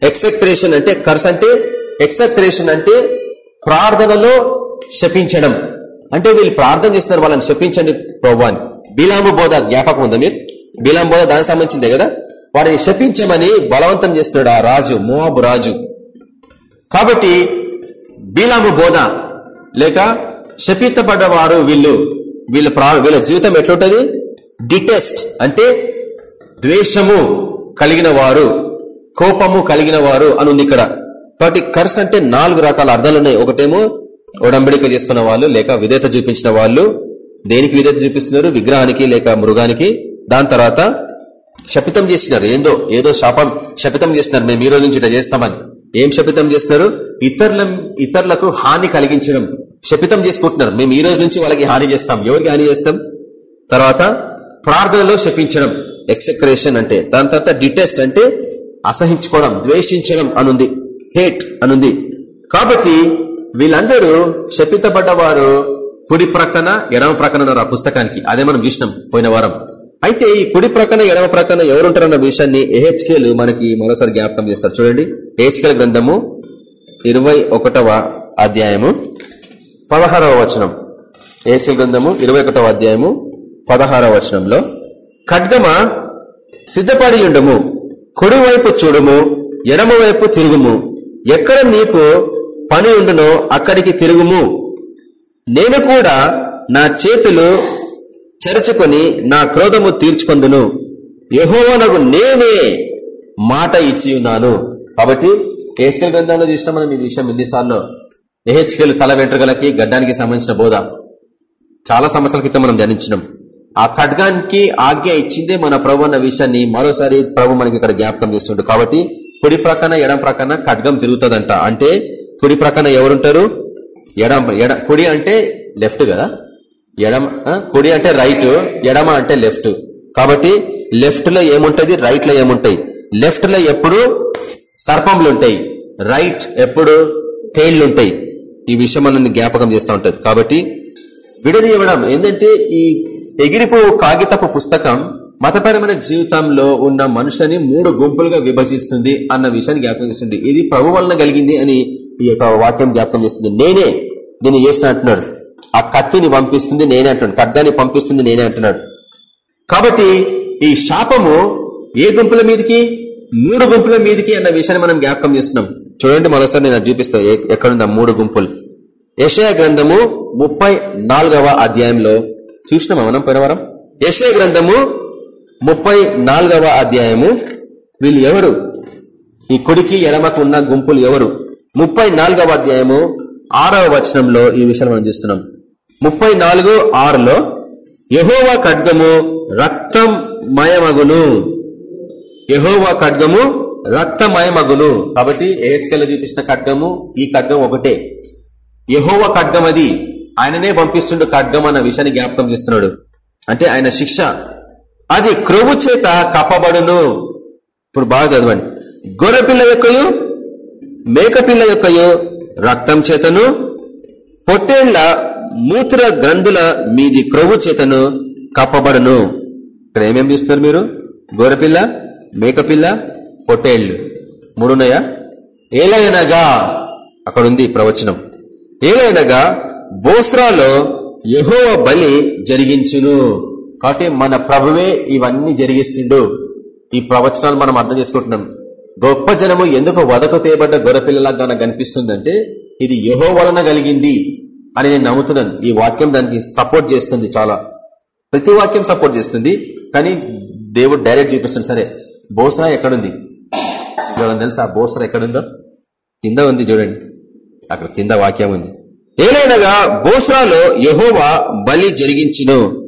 Speaker 1: ఎక్సక్రేషన్ అంటే కర్స్ అంటే ఎక్సక్రేషన్ అంటే ప్రార్థనలో శపించడం. అంటే వీళ్ళు ప్రార్థన చేస్తున్నారు వాళ్ళని శపించండి ప్రభాని బీలాంబు బోధ జ్ఞాపకం ఉందా మీరు? బీలాం బోధ దానికి సంబంధించిందే కదా? వాడిని శపించమని బలవంతం చేస్తున్నాడు ఆ రాజు మోహబు రాజు. కాబట్టి బీలాము బోధ లేక శపితపడ్డవారు వీళ్ళు. వీళ్ళ వీళ్ళ జీవితం ఎట్లుంటది? డిటెస్ట్ అంటే ద్వేషము కలిగిన వారు కోపము కలిగిన వారు అని ఉంది ఇక్కడ. కాబట్టి కర్స్ అంటే నాలుగు రకాల అర్థాలు ఉన్నాయి. ఒకటేమో ఒడంబడిక చేసుకున్న వాళ్ళు లేక విధేత చూపించిన వాళ్ళు. దేనికి విధేత చూపిస్తున్నారు? విగ్రహానికి లేక మృగానికి. దాని తర్వాత శపితం చేసినారు. ఏందో ఏదో శాపం శపితం చేసినారు. మేము ఈ రోజు నుంచి ఇట్లా చేస్తామని. ఏం శపితం చేస్తున్నారు? ఇతరుల ఇతరులకు హాని కలిగించడం. శపితం చేసుకుంటున్నారు. మేము ఈ రోజు నుంచి వాళ్ళకి హాని చేస్తాం. ఎవరికి హాని చేస్తాం? తర్వాత ప్రార్థనలో శపించడం. ఎక్సక్రేషన్ అంటే దాని తర్వాత డిటెస్ట్ అంటే అసహించుకోవడం ద్వేషించడం అనుంది. హేట్ అనుంది. కాబట్టి వీళ్ళందరూ శపితపడ్డవారు కుడి ప్రక్కన ఎడమ ప్రక్కన ఉన్నారు ఆ పుస్తకానికి. అదే మనం చూసినాం పోయిన వారం. అయితే ఈ కుడి ప్రక్కన ఎడమ ప్రక్కన ఎవరుంటారన్న విషయాన్ని ఏహెచ్కేలు మనకి మరోసారి జ్ఞాపకం చేస్తారు. చూడండి. ఏహెచ్కేల గ్రంథము ఇరవై అధ్యాయము. పదహారవ వచనం. ఏసీ గ్రంథము ఇరవై అధ్యాయము పదహారవ వచనంలో ఖడ్గమ సిద్ధపడి ఉండము కుడివైపు చూడము ఎడమవైపు తిరుగుము ఎక్కడ నీకు పని ఉండునో అక్కడికి తిరుగుము. నేను కూడా నా చేతులు చెరుచుకొని నా క్రోధము తీర్చుకొందును. యహోవనకు నేనే మాట ఇచ్చి ఉన్నాను కాబట్టి కేసుకల్ గ్రంథంలో చూసినా మనం ఈ విషయం ఎన్నిసార్లు నెహెచ్కేలు తల వెంట్రుకలకి గడ్డానికి సంబంధించిన బోధ. చాలా సంవత్సరాల క్రితం మనం ధ్యానించినాం. ఆ ఖడ్గానికి ఆజ్ఞ ఇచ్చిందే మన ప్రభు అన్న విషయాన్ని మరోసారి ప్రభు మనకి ఇక్కడ జ్ఞాపకం చేస్తుండ్రు కాబట్టి కుడి ప్రక్కన ఎడం ప్రక్కన ఖడ్గం తిరుగుతుందంట. అంటే కుడి ప్రక్కన ఎవరుంటారు? ఎడం ఎడ కుడి అంటే లెఫ్ట్ కదా? ఎడమ కుడి అంటే రైట్ ఎడమ అంటే లెఫ్ట్. కాబట్టి లెఫ్ట్లో ఏముంటది? రైట్లో ఏముంటాయి? లెఫ్ట్లో ఎప్పుడు? సర్పంలు ఉంటాయి. రైట్ ఎప్పుడు? తేళ్ళుంటాయి ఈ విషయం మనల్ని జ్ఞాపకం చేస్తూ ఉంటది. కాబట్టి విడదీయడం ఏంటంటే ఈ ఎగిరిపో కాగితపు పుస్తకం మతపరమైన జీవితంలో ఉన్న మనుషులని మూడు గుంపులుగా విభజిస్తుంది అన్న విషయాన్ని జ్ఞాపకం చేస్తుంది. ఇది ప్రభు వలన కలిగింది అని ఈ యొక్క వాక్యం జ్ఞాపకం చేస్తుంది. నేనే దీన్ని చేసిన అంటున్నాడు. ఆ కత్తిని పంపిస్తుంది నేనే అంటున్నాడు. ఖడ్గాన్ని పంపిస్తుంది నేనే అంటున్నాడు. కాబట్టి ఈ శాపము ఏ గుంపుల మీదకి? మూడు గుంపుల మీదకి అన్న విషయాన్ని మనం జ్ఞాపకం చేస్తున్నాం. చూడండి మరోసారి నేను చూపిస్తా. ఎ- ఎక్కడుంది ఆ మూడు గుంపులు? యశయ గ్రంథము ముప్పై నాలుగవ అధ్యాయంలో చూసినామా మనం పోయినవరం యశయ గ్రంథము ముప్పై నాలుగవ అధ్యాయము. వీళ్ళు ఎవరు? ఈ కుడికి ఎడమకు ఉన్న గుంపులు ఎవరు? ముప్పై నాలుగవ అధ్యాయము ఆరవ వచనంలో ఈ విషయాలు మనం చూస్తున్నాం. ముప్పై నాలుగు ఆరులో యహోవా ఖడ్గము రక్తం మయమగును యహోవా ఖడ్గము రక్తమయమగును. కాబట్టి ఏహెచ్కెల్లో చూపించిన ఖడ్గము ఈ ఖడ్గం ఒకటే. యహోవ ఖడ్గం అది. ఆయననే పంపిస్తుండు ఖడ్గం అన్న విషయాన్ని జ్ఞాపకం చేస్తున్నాడు. అంటే ఆయన శిక్ష. అది క్రొవ్వు చేత కప్పబడును. ఇప్పుడు బాగా చదవండి. గొర్రెపిల్ల యొక్కయు మేకపిల్ల యొక్కయు రక్తం చేతను పొట్టేళ్ళ మూత్ర గ్రంథుల మీది క్రొవ్వు చేతను కప్పబడును. ఇక్కడ ఏమేమి చూస్తున్నారు మీరు? గొర్రెపిల్ల మేకపిల్ల పొటేళ్ళు మూడున్నాయా? ఏలయనగా అక్కడ ఉంది ప్రవచనం. ఏలైనగా బోస్రాలో యహోవ బలి జరిగించును. కాబట్టి మన ప్రభువే ఇవన్నీ జరిగిస్తుండు. ఈ ప్రవచనాలు మనం అర్థం చేసుకుంటున్నాం. గొప్ప జనము ఎందుకు వదకు తేబడ్డ గొర్రెపిల్లలాగా నాకు కనిపిస్తుందంటే ఇది యహో వలన కలిగింది అని నేను నమ్ముతున్నాను. ఈ వాక్యం దానికి సపోర్ట్ చేస్తుంది చాలా. ప్రతి వాక్యం సపోర్ట్ చేస్తుంది. కానీ దేవుడు డైరెక్ట్ చూపిస్తుంది సరే బోసా ఎక్కడుంది? ఎవరైనా తెలుసు? ఆ బోసర ఎక్కడుందో? కింద ఉంది చూడండి. అక్కడ కింద వాక్యం ఉంది. ఏలైనగా బోస్రాలో యహోవా బలి జరిగించును.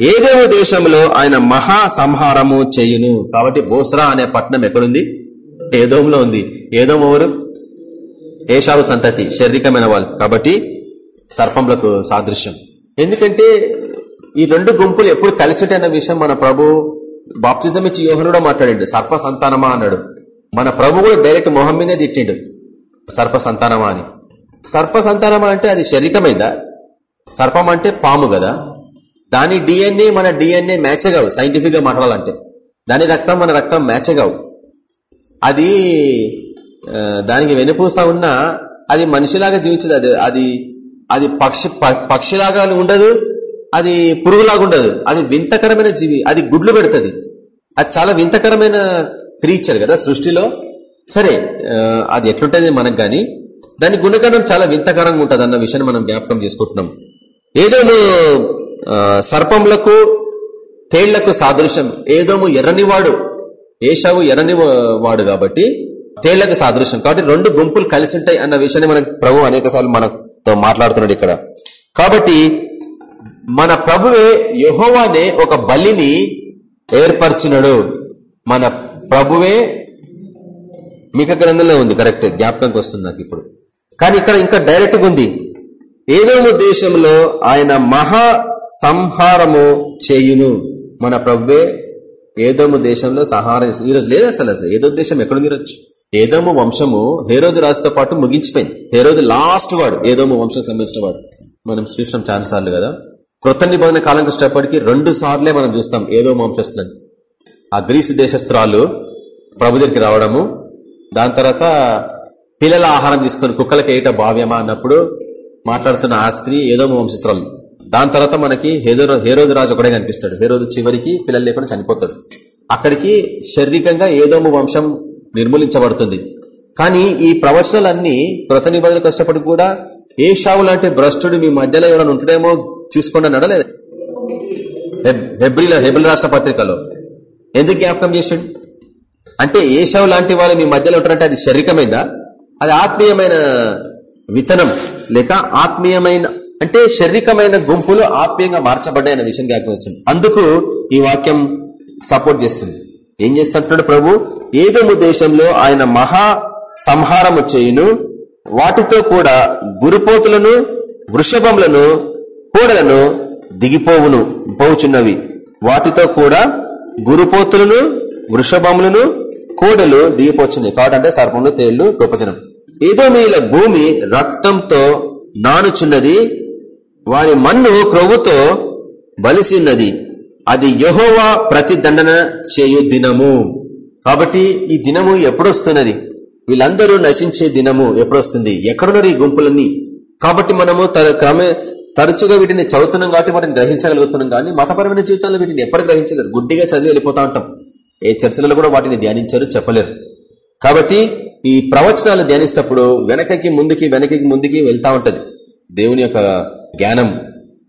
Speaker 1: ఏదేవో దేశంలో ఆయన మహా సంహారము చేయును? కాబట్టి బోస్రా అనే పట్టణం ఎక్కడుంది? ఏదోంలో ఉంది. ఏదోం ఎవరు? ఏషావు సంతతి శారీరకమైన వాళ్ళు. కాబట్టి సర్పంలకు సాదృశ్యం. ఎందుకంటే ఈ రెండు గుంపులు ఎప్పుడు కలిసి విషయం మన ప్రభు బాప్తిజం ఇచ్చి యోహను కూడా సర్ప సంతానమా అన్నాడు. మన ప్రభు కూడా డైరెక్ట్ మొహం మీదే తిట్టిండు. సర్ప సంతానమా అని. సర్ప సంతానమా అంటే అది శరీరమైందా? సర్పం అంటే పాము కదా. దాని డిఎన్ఏ మన డిఎన్ఏ మ్యాచ్ కావు సైంటిఫిక్గా మాట్లాడాలంటే. దాని రక్తం మన రక్తం మ్యాచ్ కావు. అది దానికి వెనుపూస ఉన్నా అది మనిషిలాగా జీవించదు. అది అది అది పక్షి ప- పక్షిలాగా ఉండదు. అది పురుగులాగా ఉండదు. అది వింతకరమైన జీవి అది గుడ్లు పెడుతుంది. అది చాలా వింతకరమైన క్రీచర్ కదా సృష్టిలో. సరే అది ఎట్లుంటది మనకు గాని? దాని గుణగణం చాలా వింతకరంగా ఉంటుంది అన్న విషయాన్ని మనం జ్ఞాపకం చేసుకుంటున్నాం. ఏదో సర్పములకు తేళ్ళకు సాదృశ్యం. ఏదోము ఎర్రనివాడు. ఏషావు ఎర్రని వాడు కాబట్టి తేళ్ళకు సాదృశ్యం. కాబట్టి రెండు గుంపులు కలిసి ఉంటాయి అన్న విషయాన్ని మనకు ప్రభు అనేక మనతో మాట్లాడుతున్నాడు ఇక్కడ. కాబట్టి మన ప్రభువే యహోవానే ఒక బలిని ఏర్పరచినడు. మన ప్రభువే మిక గ్రంథంలో ఉంది కరెక్ట్ జ్ఞాపకంకి వస్తుంది నాకు ఇప్పుడు. కానీ ఇక్కడ ఇంకా డైరెక్ట్గా ఉంది. ఏదో దేశంలో ఆయన మహా సంహారము చేయును. మన ప్రభువే ఏదోము దేశంలో సహారం ఈరోజు లేదు అసలు అసలు ఏదో దేశం ఎక్కడ ఈరోజు ఏదోము వంశము హేరోదు రాజుతో పాటు ముగించిపోయింది. హేరోదు లాస్ట్ వాడు ఏదోము వంశం సంబంధించిన వాడు. మనం చూసినాం చాలా సార్లు కదా. కృత నిబంధన కాలం కష్టపడికి రెండు సార్లే మనం చూస్తాం ఏదో వంశస్థులని. ఆ గ్రీసు దేశస్త్రాలు ప్రభు దగ్గరికి రావడము. దాని తర్వాత పిల్లల ఆహారం తీసుకొని కుక్కలకి ఏట భావ్యమా అన్నప్పుడు మాట్లాడుతున్న ఆ స్త్రీ ఏదో వంశస్త్రాలు దాని తర్వాత మనకి హేదో హేరోదు రాజు ఒకడే కనిపిస్తాడు. హేరోదు చివరికి పిల్లలు లేకుండా చనిపోతాడు. అక్కడికి శారీరకంగా ఏదోము వంశం నిర్మూలించబడుతుంది. కానీ ఈ ప్రవచనాలన్నీ కృత నిబంధనకు కష్టపడి కూడా ఏ షావు లాంటి భ్రష్టుడు మీ మధ్యలో ఎవరైనా ఉంటాడేమో చూసుకోండి అన్నాడా లేదా హెబ్రిల హెబ్రిల్ రాష్ట్ర పత్రికలో. ఎందుకు జ్ఞాపకం చేసాడు అంటే ఏషావు లాంటి వాళ్ళు మీ మధ్యలో ఉంటారంటే అది శరీరమైందా అది ఆత్మీయమైన విత్తనం లేక ఆత్మీయమైన అంటే శారీరకమైన గుంపులు ఆత్మీయంగా మార్చబడ్డాయన్న విషయం జ్ఞాపకం వచ్చింది అందుకు ఈ వాక్యం సపోర్ట్ చేస్తుంది. ఏం చేస్తుంటున్నాడు ప్రభు? ఏదోము దేశంలో ఆయన మహా సంహారము చేయును. వాటితో కూడా గురుపోతులను వృషభములను కోడలను దిగిపోవును పోవుచున్నవి. వాటితో కూడా గురుపోతులను వృషభములను కోడలు దీపొచ్చింది. కాబట్టి సర్పములు తేళ్ళు గొప్పజనం ఏదో మీల భూమి రక్తంతో నానుచున్నది. వారి మన్ను క్రొవ్వుతో బలిసిన్నది అది యహోవా ప్రతిదండన చేయు దినము. కాబట్టి ఈ దినము ఎప్పుడొస్తున్నది? వీళ్ళందరూ నశించే దినము ఎప్పుడొస్తుంది? ఎక్కడున్నారు ఈ గుంపులన్నీ? కాబట్టి మనము తన క్రమే తరచుగా వీటిని చదువుతున్నాం కాబట్టి వాటిని గ్రహించగలుగుతున్నాం కానీ మతపరమైన జీవితంలో వీటిని ఎప్పుడు గ్రహించలేరు. గుడ్డిగా చదివి వెళ్ళిపోతా ఉంటాం ఏ చర్చలలో కూడా వాటిని ధ్యానించారు చెప్పలేరు. కాబట్టి ఈ ప్రవచనాలు ధ్యానిస్తప్పుడు వెనకకి ముందుకి వెనకకి ముందుకి వెళ్తా ఉంటది. దేవుని యొక్క జ్ఞానం.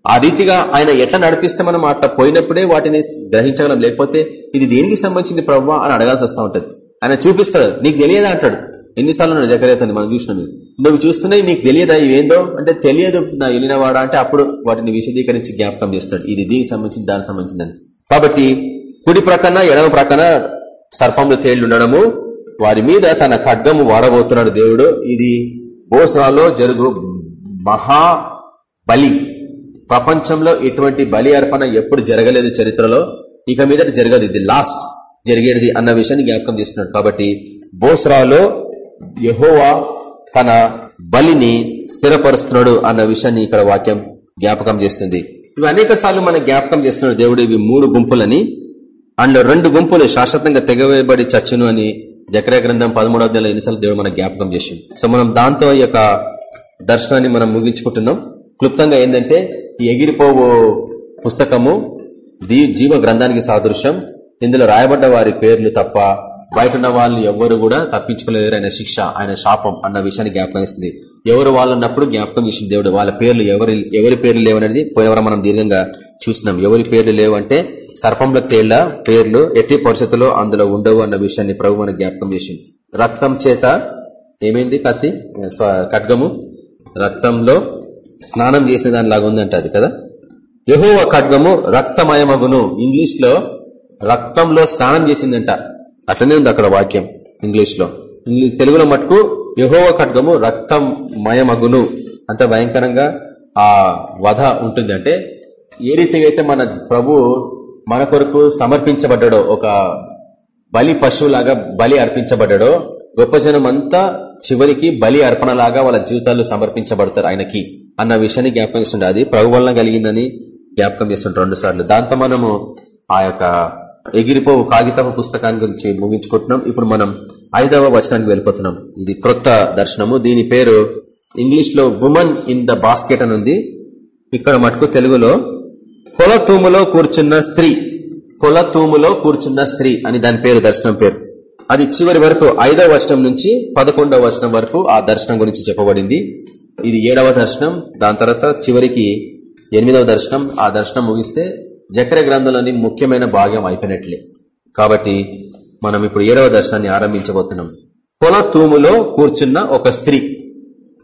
Speaker 1: ఆ రీతిగా ఆయన ఎట్లా నడిపిస్తే మనం అట్లా పోయినప్పుడే వాటిని గ్రహించగలం. లేకపోతే ఇది దేనికి సంబంధించింది ప్రవ్వా అని అడగాల్సి వస్తూ ఉంటది. ఆయన చూపిస్తాడు నీకు తెలియదా అంటాడు. ఎన్నిసార్లు ఉన్నాడు జకరేతని మనం చూసినాం నువ్వు చూస్తున్నాయి నీకు తెలియదా ఇవేందో అంటే తెలియదు నా వెళ్ళినవాడా అంటే అప్పుడు వాటిని విశదీకరించి జ్ఞాపకం చేస్తున్నాడు. ఇది దీనికి సంబంధించి దానికి సంబంధించిందని. కాబట్టి కుడి ప్రక్కన ఎడమ ప్రక్కన సర్పంలో తేళ్ళుండడము వారి మీద తన ఖడ్గము వాడబోతున్నాడు దేవుడు. ఇది బోసరాలో జరుగు మహా బలి. ప్రపంచంలో ఇటువంటి బలి అర్పణ ఎప్పుడు జరగలేదు చరిత్రలో. ఇక మీద జరగదు ఇది లాస్ట్ జరిగేది అన్న విషయాన్ని జ్ఞాపకం చేస్తున్నాడు. కాబట్టి బోస్రాలో యహోవా తన బలిని స్థిరపరుస్తున్నాడు అన్న విషయాన్ని ఇక్కడ వాక్యం జ్ఞాపకం చేస్తుంది. ఇవి అనేక సార్లు మన జ్ఞాపకం చేస్తున్నాడు దేవుడు ఇవి మూడు గుంపులని. అండ్ రెండు గుంపులు శాశ్వతంగా తెగవేయబడి చచ్చును అని జక్ర గ్రంథం పదమూడవ నెల ఎన్నిసార్లు దేవుడు మన జ్ఞాపకం చేసింది సో మనం దాంతో ఈ యొక్క దర్శనాన్ని మనం ముగించుకుంటున్నాం. క్లుప్తంగా ఏంటంటే ఈ ఎగిరిపోవు పుస్తకము జీవ గ్రంథానికి సాదృశ్యం. ఇందులో రాయబడ్డ వారి పేర్లు తప్ప బయట ఉన్న వాళ్ళు ఎవరు కూడా తప్పించుకోలేరు ఆయన శిక్ష ఆయన శాపం అన్న విషయాన్ని జ్ఞాపకం ఇస్తుంది ఎవరు వాళ్ళన్నప్పుడు జ్ఞాపకం చేసిన దేవుడు. వాళ్ళ పేర్లు ఎవరి ఎవరి పేర్లు లేవనేది పోయినవరం మనం దీర్ఘంగా చూసినాం. ఎవరి పేర్లు లేవంటే సర్పంలో తేళ్ళ పేర్లు ఎట్టి పరిస్థితుల్లో అందులో ఉండవు అన్న విషయాన్ని ప్రభు మనకు జ్ఞాపకం చేసింది రక్తం చేత ఏమైంది కత్తి? ఖడ్గము? రక్తంలో స్నానం చేసిన దానిలాగా ఉందంట అది కదా? యహోవ ఖడ్గము రక్తమయమగును. ఇంగ్లీష్లో రక్తంలో స్నానం చేసిందంట. అట్లనే ఉంది అక్కడ వాక్యం ఇంగ్లీష్లో తెలుగులో మటుకు యహోవ ఖడ్గము రక్తమయమగును. అంత భయంకరంగా ఆ వధ ఉంటుంది. అంటే ఏ రీతిగా అయితే మన ప్రభు మన కొరకు సమర్పించబడ్డాడో ఒక బలి పశువులాగా బలి అర్పించబడ్డాడో గొప్ప జనం అంతా చివరికి బలి అర్పణలాగా వాళ్ళ జీవితాలు సమర్పించబడతారు ఆయనకి అన్న విషయాన్ని జ్ఞాపకం చేస్తుండే. అది ప్రభు వలన కలిగిందని జ్ఞాపకం చేస్తుంటారు రెండు సార్లు. దాంతో మనము ఆ యొక్క ఎగిరిపోవు కాగితపు పుస్తకాన్ని గురించి ముగించుకుంటున్నాం. ఇప్పుడు మనం ఐదవ వచనానికి వెళ్ళిపోతున్నాం. ఇది క్రొత్త దర్శనము. దీని పేరు ఇంగ్లీష్లో ఉమెన్ ఇన్ ద బాస్కెట్ అని ఉంది. ఇక్కడ మటుకు తెలుగులో కొల తూములో కూర్చున్న స్త్రీ కొల తూములో కూర్చున్న స్త్రీ అని దాని పేరు దర్శనం పేరు. అది చివరి వరకు ఐదవ వచనం నుంచి పదకొండవ వచనం వరకు ఆ దర్శనం గురించి చెప్పబడింది. ఇది ఏడవ దర్శనం. దాని తర్వాత చివరికి ఎనిమిదవ దర్శనం. ఆ దర్శనం ముగిస్తే జకర గ్రంథంలోని ముఖ్యమైన భాగం అయిపోయినట్లే. కాబట్టి మనం ఇప్పుడు ఏడవ దర్శనాన్ని ఆరంభించబోతున్నాం. పొల తూములో కూర్చున్న ఒక స్త్రీ.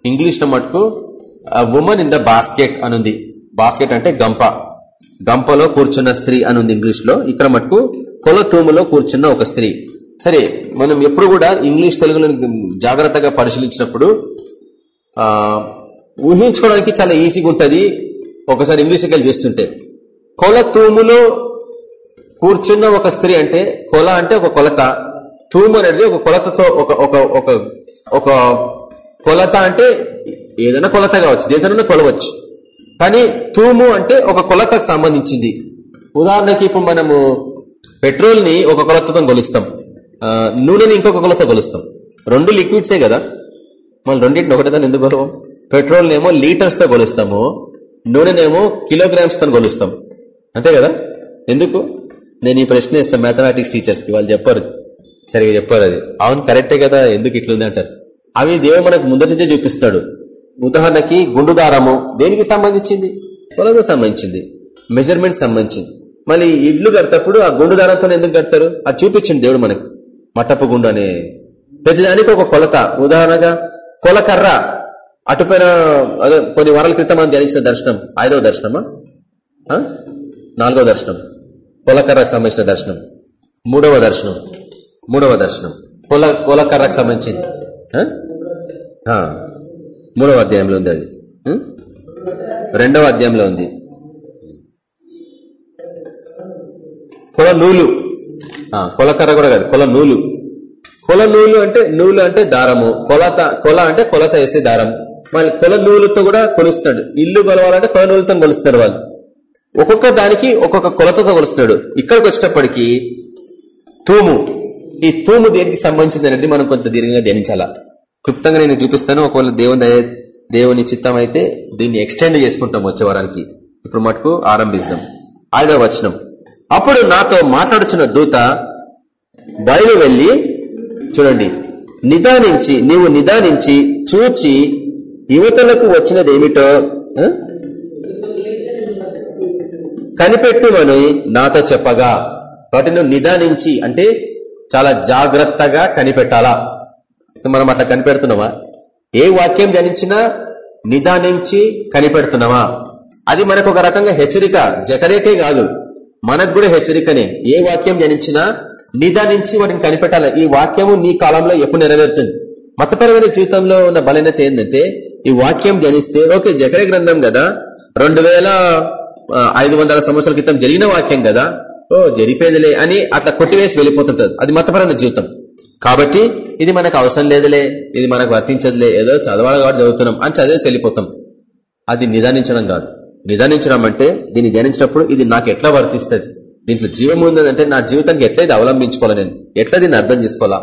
Speaker 1: ఇంగ్లీష్లో మటుకు ఉమెన్ ఇన్ ద బాస్కెట్ అనుంది. బాస్కెట్ అంటే గంప. గంపలో కూర్చున్న స్త్రీ అనుంది ఇంగ్లీష్లో ఇక్కడ మటుకు కొల తూములో కూర్చున్న ఒక స్త్రీ. సరే మనం ఎప్పుడు కూడా ఇంగ్లీష్ తెలుగులో జాగ్రత్తగా పరిశీలించినప్పుడు ఊహించుకోవడానికి చాలా ఈజీగా ఉంటుంది. ఒకసారి ఇంగ్లీష్ వెళ్ళి చూస్తుంటే. కొల తూములో కూర్చున్న ఒక స్త్రీ అంటే కొల అంటే ఒక కొలత. తూము అనేది ఒక కొలతతో ఒక ఒక ఒక ఒక కొలత అంటే ఏదైనా కొలత కావచ్చు ఏదైనా కొలవచ్చు. కానీ తూము అంటే ఒక కొలతకు సంబంధించింది. ఉదాహరణకి ఇప్పుడు మనము పెట్రోల్ని ఒక కొలతతో కొలుస్తాం. నూనెని ఇంకొక కొలత కొలుస్తాం. రెండు లిక్విడ్సే కదా. మనం రెండింటిని ఒకటేదాన్ని ఎందుకు గొలవం పెట్రోల్ నేమో లీటర్స్తో కొలుస్తాము నూనెనేమో కిలోగ్రామ్స్తో కొలుస్తాం. అంతే కదా? ఎందుకు? నేను ఈ ప్రశ్న ఇస్తాను మ్యాథమెటిక్స్ టీచర్స్కి వాళ్ళు చెప్పారు. సరిగా చెప్పారు అది. అవును కరెక్టే కదా ఎందుకు ఇట్లుంది అంటారు. అవి దేవుడు మనకు ముందటి నుంచే చూపిస్తాడు ఉదాహరణకి గుండు దారము దేనికి సంబంధించింది? పొలకు సంబంధించింది. మెజర్మెంట్ సంబంధించింది. మళ్ళీ ఇడ్లు కడతప్పుడు ఆ గుండు దారంతో ఎందుకు కడతారు? అది చూపించింది దేవుడు మనకు. మట్టపు గుండు అనే. ప్రతిదానికి ఒక కొలత. ఉదాహరణగా కొలకర్ర. అటుపైన అదే కొన్ని వారాల క్రితం మనం ధ్యానించిన దర్శనం. ఐదవ దర్శనమా? నాలుగవ దర్శనం. కొలకర్రకు సంబంధించిన దర్శనం. మూడవ దర్శనం. మూడవ దర్శనం. కొల కొలకర్రకు సంబంధించింది మూడవ అధ్యాయంలో ఉంది అది. రెండవ అధ్యాయంలో ఉంది. కొల నూలు. కొలకర్ర కూడా కాదు కొల నూలు. కొల నూలు అంటే నూలు అంటే దారము. కొలత కొల అంటే కొలత వేసే దారం. మళ్ళీ కొల నూలుతో కూడా కొలుస్తాడు. ఇల్లు కొలవాలంటే కొల నూలుతో కొలుస్తారు వాళ్ళు. ఒక్కొక్క దానికి ఒక్కొక్క కొలతతో కొలుస్తున్నాడు ఇక్కడికి వచ్చేటప్పటికి తూము. ఈ తూము దేనికి సంబంధించింది అనేది మనం కొంత దీర్ఘంగా ధ్యానించాలా? క్లుప్తంగా నేను చూపిస్తాను. ఒకవేళ దేవుని దయ- దేవుని చిత్తం అయితే దీన్ని ఎక్స్టెండ్ చేసుకుంటాం వచ్చే వారానికి. ఇప్పుడు మటుకు ఆరంభిస్తాం ఐదవ వచనం. అప్పుడు నాతో మాట్లాడుచున్న దూత బయలు వెళ్ళి చూడండి నిదానించి నీవు నిదానించి చూచి యువతలకు వచ్చినదేమిటో కనిపెట్టుమని నాతో చెప్పగా వాటిని నిదానించి అంటే చాలా జాగ్రత్తగా కనిపెట్టాలా? మనం అట్లా కనిపెడుతున్నావా ఏ వాక్యం ధ్యానించినా నిదానించి కనిపెడుతున్నావా అది మనకు ఒక రకంగా హెచ్చరిక జకరేకే కాదు. మనకు కూడా హెచ్చరికనే. ఏ వాక్యం ధ్యానించినా నిదానించి వాటిని కనిపెట్టాలి? ఈ వాక్యము నీ కాలంలో ఎప్పుడు నెరవేరుతుంది? మతపరమైన జీవితంలో ఉన్న బలహీనత ఏంటంటే ఈ వాక్యం ధ్యానిస్తే ఓకే జకరే గ్రంథం కదా రెండు వేల ఐదు వందల సంవత్సరాల క్రితం జరిగిన వాక్యం కదా? ఓ జరిపేదిలే అని అట్లా కొట్టివేసి వెళ్ళిపోతుంటది. అది మతపరమైన జీవితం. కాబట్టి ఇది మనకు అవసరం లేదులే ఇది మనకు వర్తించదులే ఏదో చదవాలి కాబట్టి చదువుతున్నాం అని చదివేసి వెళ్ళిపోతాం. అది నిదానించడం కాదు. నిదానించడం అంటే దీన్ని ధ్యానించినప్పుడు ఇది నాకు ఎట్లా వర్తిస్తుంది? దీంట్లో జీవం ఉందంటే నా జీవితానికి ఎట్లా ఇది అవలంబించుకోవాలి నేను? ఎట్లా దీన్ని అర్థం చేసుకోవాలా?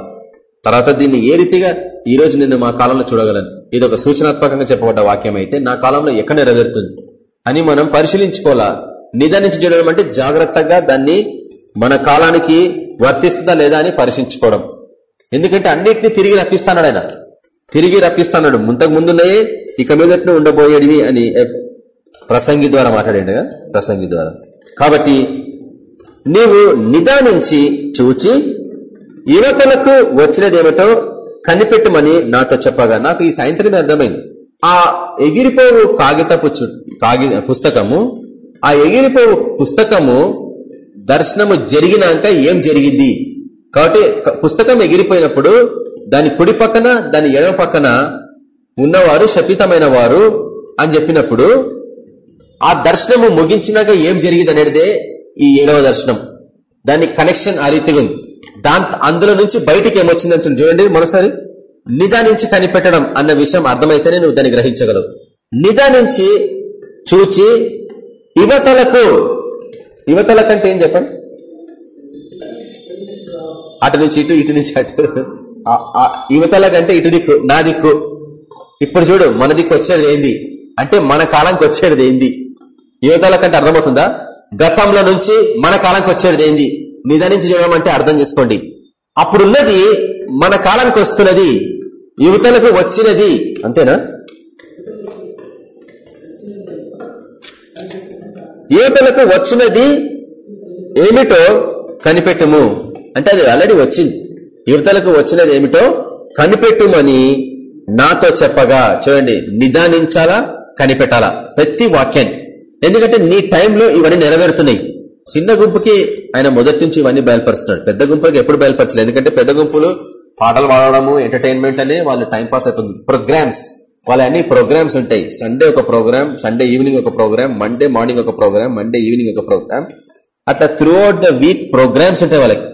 Speaker 1: తర్వాత దీన్ని ఏ రీతిగా ఈ రోజు నేను మా కాలంలో చూడగలను? ఇది ఒక సూచనాత్మకంగా చెప్పబడ్డ వాక్యం అయితే నా కాలంలో ఎక్కడ నెరవేరుతుంది? అని మనం పరిశీలించుకోవాలా? నిదానించి చూడడం అంటే జాగ్రత్తగా దాన్ని మన కాలానికి వర్తిస్తుందా లేదా అని పరిశీలించుకోవడం. ఎందుకంటే అన్నిటిని తిరిగి రప్పిస్తాడు ఆయన. తిరిగి రప్పిస్తాడు. ముంతకు ముందున్నాయే ఇక మీదట్ను ఉండబోయేవి అని ప్రసంగి ద్వారా మాట్లాడాడు ప్రసంగి ద్వారా. కాబట్టి నీవు నిదానించి చూచి యువతలకు వచ్చినదేమిటో కనిపెట్టమని నాతో చెప్పగా. నాకు ఈ సాయంత్రమే అర్థమైంది. ఆ ఎగిరిపోవు కాగితపు కాగి పుస్తకము ఆ ఎగిరిపోవు పుస్తకము దర్శనము జరిగినాక ఏం జరిగింది కాబట్టి పుస్తకం ఎగిరిపోయినప్పుడు దాని కుడి పక్కన దాని ఎడమ పక్కన ఉన్నవారు శపితమైన వారు అని చెప్పినప్పుడు ఆ దర్శనము ముగించినాక ఏం జరిగింది అనేదే ఈ ఏడవ దర్శనం. దాని కనెక్షన్ ఆ రీతిగా ఉంది. దాంతో అందులో నుంచి బయటికి ఏమొచ్చిందని చూడండి మరోసారి. నిదానించి కనిపెట్టడం అన్న విషయం అర్థమైతేనే నువ్వు దాన్ని గ్రహించగలవు. నిదానించి చూచి యువతలకు కంటే ఏం చెప్పండి అటు నుంచి ఇటు ఇటు నుంచి అటు. ఆ- యువతల కంటే ఇటు దిక్కు నా దిక్కు. ఇప్పుడు చూడు మన దిక్కు వచ్చేది ఏంది? అంటే మన కాలంకి వచ్చేది ఏంది? యువతల కంటే అర్థమవుతుందా? గతంలో నుంచి మన కాలంకి వచ్చేది ఏంది? నిదానించి చూడడం అంటే అర్థం చేసుకోండి. అప్పుడున్నది మన కాలానికి వస్తున్నది యువతలకు వచ్చినది అంతేనా? యువతలకు వచ్చినది ఏమిటో కనిపెట్టుము. అంటే అది ఆల్రెడీ వచ్చింది. యువతలకు వచ్చినది ఏమిటో కనిపెట్టుమని నాతో చెప్పగా చూడండి నిదానించాలా కనిపెట్టాలా? ప్రతి వాక్యాన్ని. ఎందుకంటే నీ టైంలో ఇవన్నీ నెరవేరుతున్నాయి. చిన్న గుంపుకి ఆయన మొదటి నుంచి ఇవన్నీ బయలుపరుస్తున్నాడు. పెద్ద గుంపులకు ఎప్పుడు బయలుపరచలేదు. ఎందుకంటే పెద్ద గుంపులు పాటలు పాడడము ఎంటర్టైన్మెంట్ అనే వాళ్ళు టైం పాస్ ప్రోగ్రామ్స్ వాళ్ళ అన్ని ప్రోగ్రామ్స్ ఉంటాయి. సండే ఒక ప్రోగ్రామ్ సండే ఈవినింగ్ ఒక ప్రోగ్రామ్ మండే మార్నింగ్ ఒక ప్రోగ్రామ్ మండే ఈవినింగ్ ఒక ప్రోగ్రామ్ అట్లా throughout the week programmes ఉంటాయి వాళ్ళకి.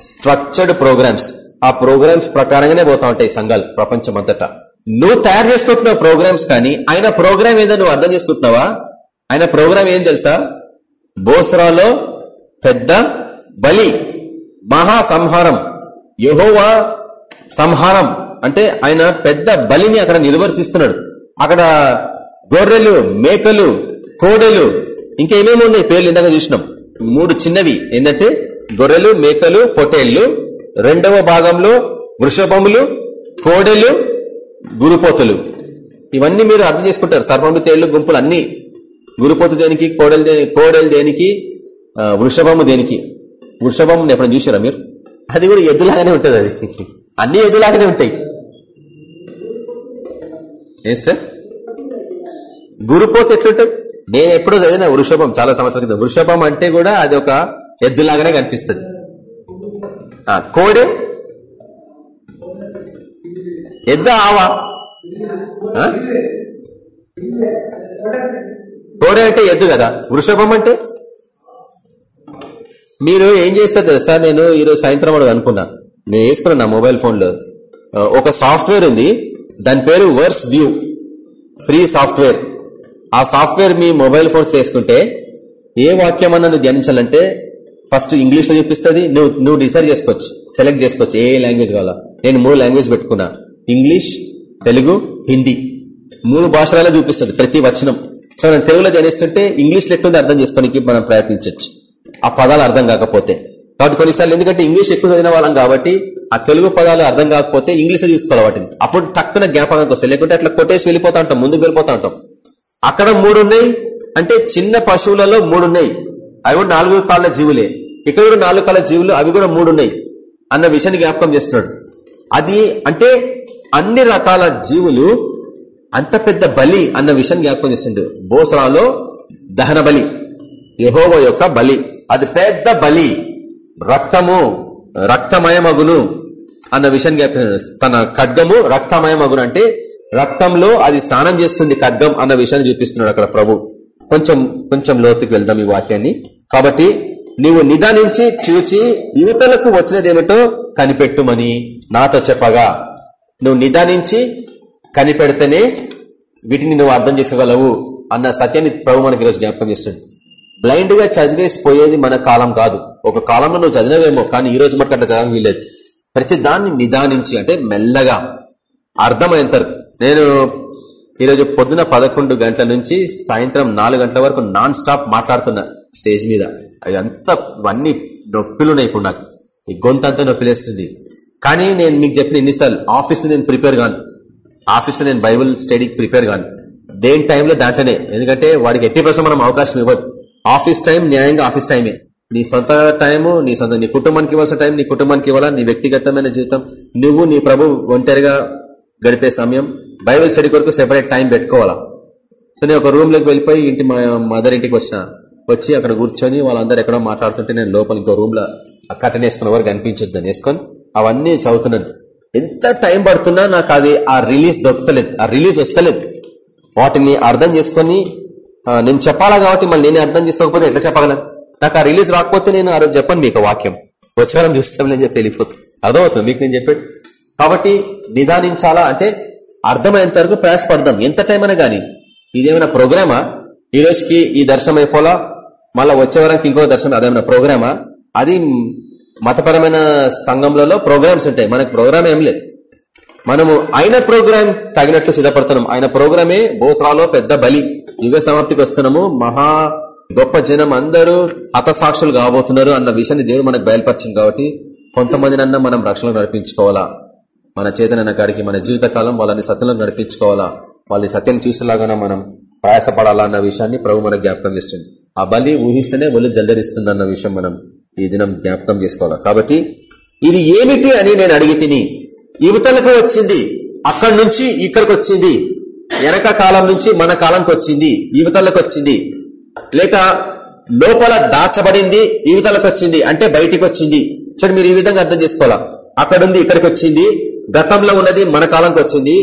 Speaker 1: స్ట్రక్చర్డ్ ప్రోగ్రామ్స్ ఆ ప్రోగ్రామ్స్ ప్రకారంగానే పోతా ఉంటాయి సంఘాలు ప్రపంచం అంతటా నువ్వు తయారు చేసుకుంటున్నావు ప్రోగ్రామ్స్ కానీ ఆయన ప్రోగ్రామ్ ఏదో నువ్వు అర్థం చేసుకుంటున్నావా? ఆయన ప్రోగ్రామ్ ఏం తెలుసా? బోస్రాలో పెద్ద బలి మహా సంహారం యహోవా సంహారం. అంటే ఆయన పెద్ద బలిని అక్కడ నిర్వర్తిస్తున్నాడు. అక్కడ గొర్రెలు మేకలు కోడెలు ఇంకేమేమి ఉన్నాయి పేర్లు ఇందాక చూసినాం. మూడు చిన్నవి. ఏంటంటే గొర్రెలు మేకలు పొటేళ్ళు రెండవ భాగంలో వృషభములు కోడెలు గురుపోతలు. ఇవన్నీ మీరు అర్థం చేసుకుంటారు. సర్పములు తేళ్ళు గుంపులు అన్ని. గురుపోతు దేనికి కోడలు దే కోడెలు దేనికి వృషభము దేనికి? వృషభం ఎప్పుడైనా చూసారా మీరు? అది కూడా ఎద్దులాగానే ఉంటుంది అది. అన్ని ఎద్దులాగానే ఉంటాయి. ఏం గురుపోతు ఎట్లుంటది? నేను ఎప్పుడో చదివిన వృషభం చాలా సంవత్సరాల క్రితం. వృషభం అంటే కూడా అది ఒక ఎద్దులాగానే కనిపిస్తుంది. ఆ, కోడె? ఎద్ద ఆవా? ఆ? అంటే ఎద్దు కదా? వృషభం అంటే? మీరు ఏం చేస్తారు తెలుసా? నేను ఈరోజు సాయంత్రం అడుగు అనుకున్నా. నేను వేసుకున్నా నా మొబైల్ ఫోన్లో. ఒక సాఫ్ట్వేర్ ఉంది. దాని పేరు వర్స్ వ్యూ. Free software. ఆ సాఫ్ట్వేర్ మీ మొబైల్ ఫోన్స్ వేసుకుంటే ఏ వాక్యం అన్న నువ్వు ధ్యానించాలంటే ఫస్ట్ ఇంగ్లీష్లో చూపిస్తుంది నువ్వు నువ్వు డిసైడ్ చేసుకోవచ్చు. సెలెక్ట్ చేసుకోవచ్చు. ఏ లాంగ్వేజ్ కావాలా? నేను మూడు లాంగ్వేజ్ పెట్టుకున్నా. ఇంగ్లీష్ తెలుగు హిందీ. మూడు భాషలలో చూపిస్తుంది ప్రతి వచనం. సో మనం తెలుగులో ధ్యానిస్తుంటే ఇంగ్లీష్ లెక్కుంది అర్థం చేసుకోనికి మనం ప్రయత్నించవచ్చు ఆ పదాలు అర్థం కాకపోతే. కాబట్టి కొన్నిసార్లు ఎందుకంటే ఇంగ్లీష్ ఎక్కువ చదివిన వాళ్ళం కాబట్టి ఆ తెలుగు పదాలు అర్థం కాకపోతే ఇంగ్లీష్ చూసుకోవాలి వాటిని. అప్పుడు టక్కున జ్ఞాపకానికి వస్తాయి. లేకుంటే అట్లా కొట్టేసి వెళ్ళిపోతా ఉంటాం ముందుకు వెళ్ళిపోతా ఉంటాం. అక్కడ మూడు ఉన్నాయి. అంటే చిన్న పశువులలో మూడు ఉన్నాయి. అవి కూడా నాలుగు కాళ్ళ జీవులే. ఇక్కడ కూడా నాలుగు కాళ్ళ జీవులు అవి కూడా మూడు ఉన్నాయి. అన్న విషయాన్ని జ్ఞాపకం చేస్తున్నాడు. అది అంటే అన్ని రకాల జీవులు అంత పెద్ద బలి అన్న విషయం జ్ఞాపకం చేసిండు. బోసరాలో దహన బలి యహోవ యొక్క బలి. అది పెద్ద బలి రక్తము రక్తమయమగును అన్న విషయం జ్ఞాపకం తన ఖడ్గము రక్తమయమగును అంటే రక్తంలో అది స్నానం చేస్తుంది ఖడ్గం అన్న విషయాన్ని చూపిస్తున్నాడు అక్కడ ప్రభు. కొంచెం కొంచెం లోతుకి వెళ్దాం ఈ వాక్యాన్ని. కాబట్టి నీవు నిదానించి చూచి యువతలకు వచ్చినదేమిటో కనిపెట్టుమని నాతో చెప్పగా. నువ్వు నిదానించి కనిపెడితేనే వీటిని నువ్వు అర్థం చేసుకోగలవు అన్న సత్యాన్ని ప్రభు మనకి ఈరోజు జ్ఞాపకం చేస్తుంది బ్లైండ్గా చదివేసి పోయేది మన కాలం కాదు. ఒక కాలంలో నువ్వు చదివేవేమో కానీ ఈ రోజు మనకు అట్లా చదవడం వీలేదు ప్రతి దాన్ని నిదానించి అంటే మెల్లగా అర్థమయ్యేంత నేను ఈరోజు పొద్దున పదకొండు గంటల నుంచి సాయంత్రం నాలుగు గంటల వరకు నాన్ స్టాప్ మాట్లాడుతున్నా స్టేజ్ మీద. అవి అంతా అన్ని నొప్పిలున్నాయి ఇప్పుడు నాకు. ఈ గొంతంతా నొప్పిలేస్తుంది. కానీ నేను మీకు చెప్పిన ఎన్నిసార్లు ఆఫీస్ నేను ప్రిపేర్ కాను. ఆఫీస్లో నేను బైబుల్ స్టడీకి ప్రిపేర్ కాను. దేని టైంలో దాంట్లోనే. ఎందుకంటే వాడికి ఎట్టి ప్రశ్న మనం అవకాశం ఇవ్వదు. ఆఫీస్ టైం న్యాయంగా ఆఫీస్ టైమే. నీ సొంత టైము నీ సొంత నీ కుటుంబానికి ఇవ్వాల్సిన టైం నీ కుటుంబానికి ఇవ్వాలా? నీ వ్యక్తిగతమైన జీవితం. నువ్వు నీ ప్రభు ఒంటరిగా గడిపే సమయం. బైబిల్ స్టడీ కొరకు సెపరేట్ టైం పెట్టుకోవాలా? సో నేను ఒక రూమ్లోకి వెళ్ళిపోయి ఇంటి మా మదర్ ఇంటికి వచ్చిన. వచ్చి అక్కడ కూర్చొని వాళ్ళందరూ ఎక్కడో మాట్లాడుతుంటే నేను లోపల ఇంకో రూమ్లో లో కట్టెన్ వేసుకున్న వరకు కనిపించొద్దని వేసుకొని అవన్నీ చదువుతున్నాను. ఎంత టైం పడుతున్నా నాకు అది ఆ రిలీజ్ దొరకలేదు ఆ రిలీజ్ వస్తలేదు. వాటిని అర్థం చేసుకొని నేను చెప్పాలా కాబట్టి మళ్ళీ నేనే అర్థం చేసుకోకపోతే ఎట్లా చెప్పగలను? నాకు ఆ రిలీజ్ రాకపోతే నేను ఆ రోజు చెప్పను మీకు వాక్యం. వచ్చారం చూస్తామని చెప్పి వెళ్ళిపోతుంది అర్థమవుతుంది మీకు నేను చెప్పాడు కాబట్టి నిదానించాలా? అంటే అర్థమయ్యేంత వరకు ప్రయాసపడదాం. ఎంత టైం అయినా కానీ. ఇదేమైనా ప్రోగ్రామా? ఈ రోజుకి ఈ దర్శనం అయిపోలా? మళ్ళీ వచ్చే వరకు ఇంకో దర్శనం అదేమైనా ప్రోగ్రామా? అది మతపరమైన సంఘంలో ప్రోగ్రామ్స్ ఉంటాయి. మనకు ప్రోగ్రామ్ ఏం లేదు. మనము ఆయన ప్రోగ్రామ్ తగినట్లు సిద్ధపడుతున్నాం. ఆయన ప్రోగ్రామే బోసరాలో పెద్ద బలి. యుగ సమాప్తికి వస్తున్నాము. మహా గొప్ప జనం అందరూ హతసాక్షులు కాబోతున్నారు అన్న విషయాన్ని దేవుడు మనకు బయలుపరిచింది కాబట్టి కొంతమందినన్నా మనం రక్షణ నడిపించుకోవాలా? మన చేతనన్న కాడికి మన జీవితకాలం వాళ్ళని సత్యంలో నడిపించుకోవాలా? వాళ్ళ సత్యం చూసేలాగా మనం ప్రయాసపడాలా అన్న విషయాన్ని ప్రభు మనకు జ్ఞాపకం చేస్తుంది. ఆ బలి ఊహిస్తేనే ఒళ్ళు జల్దరిస్తుంది అన్న విషయం మనం ఈ దినం జ్ఞాపకం చేసుకోవాలా? కాబట్టి ఇది ఏమిటి అని నేను అడిగి తిని యువతలకు వచ్చింది అక్కడి నుంచి ఇక్కడికి వచ్చింది వెనక కాలం నుంచి మన కాలంకి వచ్చింది యువతలకు వచ్చింది లేక లోపల దాచబడింది యువతలకు వచ్చింది అంటే బయటికి వచ్చింది. చూడండి మీరు ఈ విధంగా అర్థం చేసుకోవాలా? అక్కడుంది ఇక్కడికి వచ్చింది గతంలో ఉన్నది మన కాలంకి వచ్చింది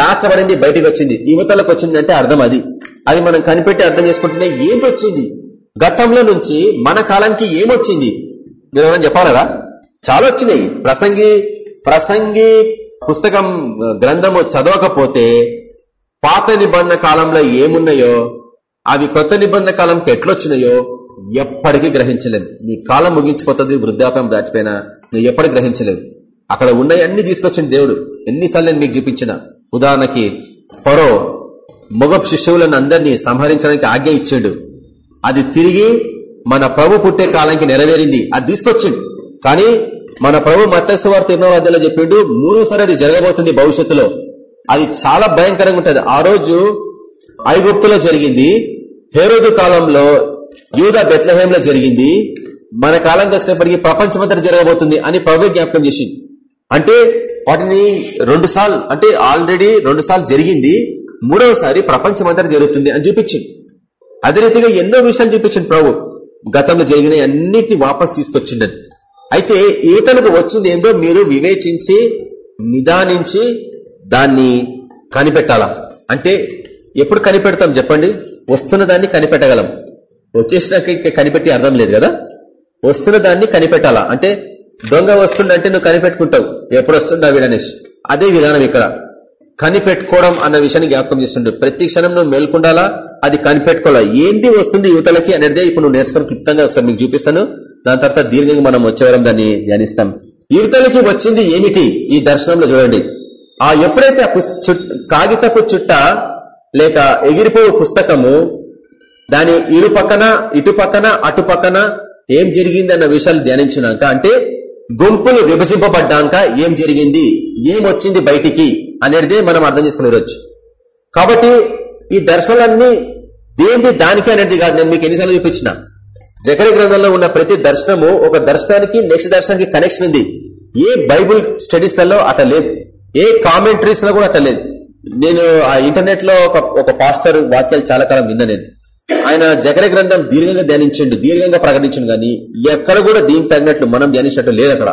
Speaker 1: దాచబడింది బయటికి వచ్చింది యువతలకు వచ్చింది అంటే అర్థం అది. అది మనం కనిపెట్టి అర్థం చేసుకుంటుంటే ఏది వచ్చింది? గతంలో నుంచి మన కాలానికి ఏమొచ్చింది? మీరు ఏమైనా చెప్పాలరా చాలా వచ్చినాయి. ప్రసంగి ప్రసంగి పుస్తకం గ్రంథము చదవకపోతే పాత నిబంధన కాలంలో ఏమున్నాయో అవి కొత్త నిబంధన కాలంకి ఎట్లొచ్చినాయో ఎప్పటికీ గ్రహించలేదు నీ కాలం ముగించిపోతుంది వృద్ధాప్యం దాటిపోయినా నువ్వు ఎప్పటికి గ్రహించలేదు అక్కడ ఉన్నాయి అన్ని తీసుకొచ్చిన దేవుడు. ఎన్నిసార్లు నేను మీకు చూపించిన. ఉదాహరణకి ఫరో మగ శిష్యువులను అందరినీ సంహరించడానికి ఆజ్ఞ ఇచ్చాడు. అది తిరిగి మన ప్రభు పుట్టే కాలానికి నెరవేరింది. అది తీసుకొచ్చింది కానీ మన ప్రభు మత్స్యవార్త ఎన్నో అధ్యాయంలో చెప్పిండు మూడోసారి అది జరగబోతుంది భవిష్యత్తులో. అది చాలా భయంకరంగా ఉంటుంది. ఆ రోజు ఐగుప్తులో జరిగింది. హేరోదు కాలంలో యూద బెత్లహేంలో జరిగింది. మన కాలంకి వచ్చినప్పటికీ ప్రపంచమంతటి జరగబోతుంది అని ప్రభు జ్ఞాపకం చేసింది అంటే వాటిని రెండు సార్లు అంటే ఆల్రెడీ రెండు సార్లు జరిగింది. మూడవసారి ప్రపంచమంతటి జరుగుతుంది అని చూపించింది అదే రీతిగా ఎన్నో విషయాలు చూపించింది ప్రభు. గతంలో జరిగిన అన్నింటినీ వాపస్ తీసుకొచ్చిండని. అయితే ఈతలకు వచ్చింది ఏందో మీరు వివేచించి నిదానించి దాన్ని కనిపెట్టాలా? అంటే ఎప్పుడు కనిపెడతాం చెప్పండి? వస్తున్న దాన్ని కనిపెట్టగలం. వచ్చేసినాక కనిపెట్టి అర్థం లేదు కదా? వస్తున్న దాన్ని కనిపెట్టాలా? అంటే దొంగ వస్తుండంటే నువ్వు కనిపెట్టుకుంటావు. ఎప్పుడు వస్తుండా వీడనేసి. అదే విధానం ఇక్కడ. కనిపెట్టుకోవడం అన్న విషయాన్ని జ్ఞాపకం చేస్తుండే. ప్రతి క్షణం నువ్వు మేల్కొండాలా? అది కనిపెట్టుకోవాలా? ఏంది వస్తుంది యువతలకి అనేది ఇప్పుడు నువ్వు నేర్చుకుని క్లుప్తంగా ఒకసారి మీకు చూపిస్తాను. దాని తర్వాత దీర్ఘంగా మనం వచ్చేవారం దాన్ని ధ్యానిస్తాం. యువతలకి వచ్చింది ఏమిటి ఈ దర్శనంలో చూడండి. ఆ ఎప్పుడైతే కాగితపు చుట్ట లేక ఎగిరిపోయే పుస్తకము దాని ఇరు పక్కన ఇటు పక్కన అటు పక్కన ఏం జరిగింది అన్న విషయాలు ధ్యానించినాక అంటే గుంపులు విభజింపబడ్డాక ఏం జరిగింది? ఏం వచ్చింది బయటికి? అనేది మనం అర్థం చేసుకునే రోజు. కాబట్టి ఈ దర్శనాలన్నీ దేంటి దానికి అనేది కాదు. నేను మీకు ఎన్నిసార్లు చూపించిన. జకర గ్రంథంలో ఉన్న ప్రతి దర్శనము ఒక దర్శనానికి నెక్స్ట్ దర్శనానికి కనెక్షన్ ఉంది. ఏ బైబుల్ స్టడీస్లలో అట్లా లేదు. ఏ కామెంటరీస్లో కూడా అట్లా లేదు. నేను ఆ ఇంటర్నెట్లో ఒక పాస్టర్ వాక్యాలు చాలా కాలం విన్నా నేను. ఆయన జగర గ్రంథం దీర్ఘంగా ధ్యానించండు దీర్ఘంగా ప్రకటించండు కానీ ఎక్కడ కూడా దీనికి తగినట్లు మనం ధ్యానించినట్లు లేదు అక్కడ.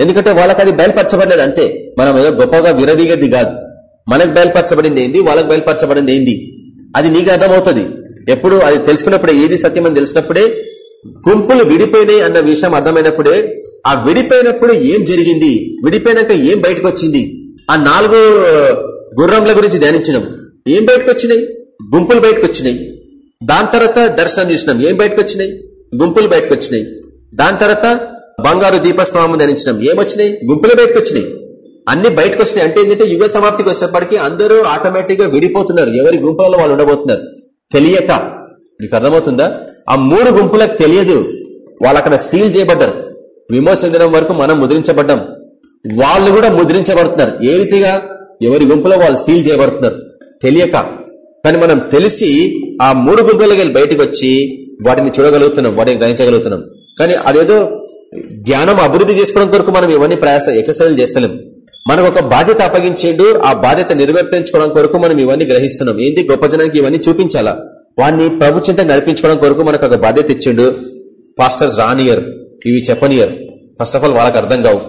Speaker 1: ఎందుకంటే వాళ్ళకి అది బయలుపరచబడలేదు అంతే. మనం ఏదో గొప్పగా విరవీగది కాదు. మనకు బయలుపరచబడింది ఏంది? వాళ్ళకి బయలుపరచబడింది ఏంది? అది నీకు అర్థమవుతుంది. ఎప్పుడు అది తెలుసుకున్నప్పుడే ఏది సత్యం అని తెలిసినప్పుడే గుంపులు విడిపోయినాయి అన్న విషయం అర్థమైనప్పుడే ఆ విడిపోయినప్పుడు ఏం జరిగింది? విడిపోయినాక ఏం బయటకు వచ్చింది ఆ నాలుగు గుర్రంల గురించి ధ్యానించినాం. ఏం బయటకు వచ్చినాయి గుంపులు బయటకు వచ్చినాయి దాని తర్వాత దర్శనం చూసినాం. ఏం బయటకు వచ్చినాయి గుంపులు బయటకు వచ్చినాయి దాని తర్వాత బంగారు దీపస్వామం ధరించడం. ఏమొచ్చినాయి? గుంపులు బయటకు వచ్చినాయి అన్ని బయటకు వచ్చినాయి అంటే ఏంటంటే యుగ సమాప్తికి వచ్చేప్పటికీ అందరూ ఆటోమేటిక్గా విడిపోతున్నారు. ఎవరి గుంపులలో వాళ్ళు ఉండబోతున్నారు? తెలియక. మీకు అర్థమవుతుందా? ఆ మూడు గుంపులకు తెలియదు. వాళ్ళు అక్కడ సీల్ చేయబడ్డారు. విమోచన దినం వరకు మనం ముద్రించబడ్డాం. వాళ్ళు కూడా ముద్రించబడుతున్నారు. ఏ రీతిగా? ఎవరి గుంపులో వాళ్ళు సీల్ చేయబడుతున్నారు? తెలియక. కానీ మనం తెలిసి ఆ మూడు గుంపులకి బయటకు వచ్చి వాటిని చూడగలుగుతున్నాం వాటిని గ్రహించగలుగుతున్నాం. కానీ అదేదో జ్ఞానం అభివృద్ధి చేసుకోవడం కొరకు మనం ఇవన్నీ ప్రయాస ఎక్సర్సైజ్ చేస్తలేం. మనకు ఒక బాధ్యత అప్పగించేడు ఆ బాధ్యత నిర్వర్తించుకోవడం కొరకు మనం ఇవన్నీ గ్రహిస్తున్నాం. ఏంది? గొప్ప జనానికి ఇవన్నీ చూపించాలా? వాడిని ప్రభు నడిపించుకోవడం కొరకు మనకు ఒక బాధ్యత ఇచ్చిండు పాస్టర్స్ రానియర్ ఇవి చెప్పనియర్. ఫస్ట్ ఆఫ్ ఆల్ వాళ్ళకి అర్థం కావు.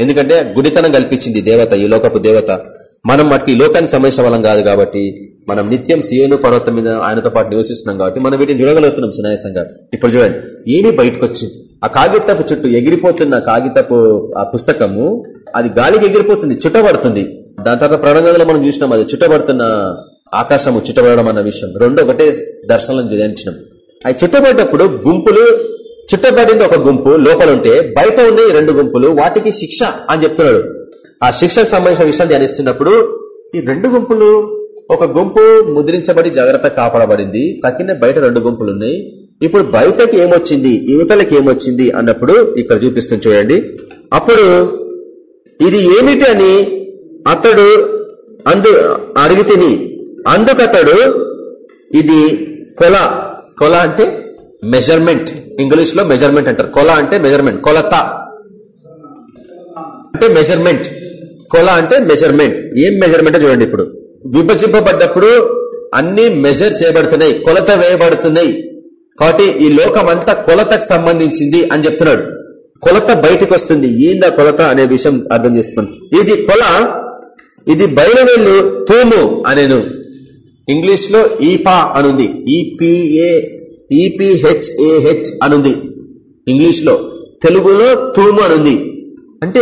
Speaker 1: ఎందుకంటే గుడితనం కల్పించింది దేవత ఈ లోకపు దేవత. మనం మట్టి ఈ లోకానికి సంబంధించిన వాళ్ళం కాదు కాబట్టి మనం నిత్యం సీఎను పర్వతం మీద ఆయనతో పాటు నివసిస్తున్నాం కాబట్టి మనం వీటిని చూడగలుగుతున్నాం సునాయాసంగా. ఇప్పుడు చూడండి ఏమి బయటకు వచ్చింది ఆ కాగితపు చుట్టూ ఎగిరిపోతున్న కాగితపు ఆ పుస్తకము అది గాలికి ఎగిరిపోతుంది చుట్టబడుతుంది. దాని తర్వాత ప్రణంగంలో మనం చూసినాం అది చుట్టబడుతున్న ఆకాశము చుట్టబడడం అన్న విషయం. రెండు ఒకటే దర్శనం ధ్యానించినాం అవి చుట్టబడ్డప్పుడు గుంపులు చుట్టబడింది ఒక గుంపు లోపల ఉంటే బయట ఉన్నాయి రెండు గుంపులు వాటికి శిక్ష అని చెప్తున్నాడు. ఆ శిక్షకు సంబంధించిన విషయాలు ధ్యానిస్తున్నప్పుడు ఈ రెండు గుంపులు ఒక గుంపు ముద్రించబడి జాగ్రత్త కాపాడబడింది తక్కిన బయట రెండు గుంపులు ఉన్నాయి. ఇప్పుడు బయటకి ఏమొచ్చింది? యువతలకి ఏమొచ్చింది అన్నప్పుడు ఇక్కడ చూపిస్తుంది చూడండి. అప్పుడు ఇది ఏమిటి అని అతడు అందు అడిగితిని. అందుకతడు ఇది కొల. కొల అంటే మెజర్మెంట్ ఇంగ్లీష్లో మెజర్మెంట్ అంటారు. కొల అంటే మెజర్మెంట్ కొలత. అంటే మెజర్మెంట్ కొల అంటే మెజర్మెంట్ ఏం మెజర్మెంట్ చూడండి ఇప్పుడు. విభజింపబడ్డప్పుడు అన్ని మెజర్ చేయబడుతున్నాయి. కొలత వేయబడుతున్నాయి. కాబట్టి ఈ లోకం అంతా కొలతకు సంబంధించింది అని చెప్తున్నాడు. కొలత బయటకు వస్తుంది. ఈంద కొలత అనే విషయం అర్థం చేసుకున్నాను ఇది కొల ఇది బయలువెళ్ళు తూము అనేను. ఇంగ్లీష్లో ఈపా అనుంది. ఈపిఏ ఈపీహెచ్ఏహెచ్ అనుంది. ఇంగ్లీష్లో. తెలుగులో తూము అనుంది. అంటే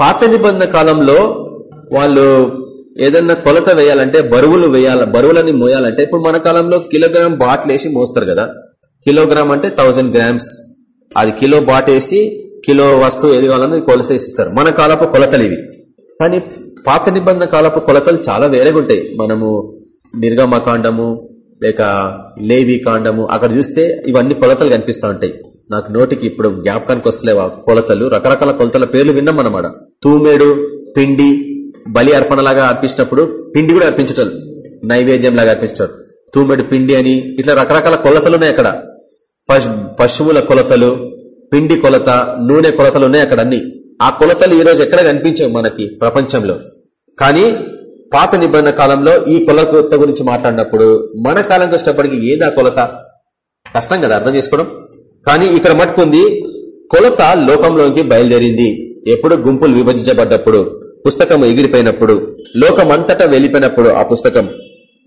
Speaker 1: పాత నిబంధన కాలంలో వాళ్ళు ఏదన్నా కొలత వేయాలంటే బరువులు వేయాల బరువులని మోయాలంటే ఇప్పుడు మన కాలంలో కిలోగ్రామ్ బాట్లు వేసి మోస్తారు కదా. కిలోగ్రామ్ అంటే థౌజండ్ గ్రామ్స్. అది కిలో బాట్ వేసి కిలో వస్తువు ఏది కావాలని కొలసేసిస్తారు. మన కాలపు కొలతలు ఇవి. కానీ పాత నిబంధన కాలపు కొలతలు చాలా వేరేగా ఉంటాయి. మనము నిర్గమకాండము లేక లేవి కాండము అక్కడ చూస్తే ఇవన్నీ కొలతలు కనిపిస్తూ ఉంటాయి. నాకు నోటికి ఇప్పుడు జ్ఞాపకానికి వస్తలేవా కొలతలు. రకరకాల కొలతల పేర్లు విన్నాం అనమాట తూమేడు పిండి బలి అర్పణలాగా అర్పించినప్పుడు పిండి కూడా అర్పించటం నైవేద్యం లాగా అర్పించటం. తూమెడు పిండి అని ఇట్లా రకరకాల కొలతలు ఉన్నాయి అక్కడ పశువుల కొలతలు పిండి కొలత నూనె కొలతలు ఉన్నాయి అక్కడ అన్ని. ఆ కొలతలు ఈ రోజు ఎక్కడ కనిపించవు మనకి ప్రపంచంలో. కానీ పాత నిబంధన కాలంలో ఈ కొలత గురించి మాట్లాడినప్పుడు మన కాలంకి వచ్చినప్పటికీ ఏదా కొలత? కష్టం కదా అర్థం చేసుకోవడం. కానీ ఇక్కడ మట్టుకుంది కొలత లోకంలోకి బయలుదేరింది. ఎప్పుడు గుంపులు విభజించబడ్డప్పుడు పుస్తకం ఎగిరిపోయినప్పుడు లోకం అంతటా వెళ్ళిపోయినప్పుడు ఆ పుస్తకం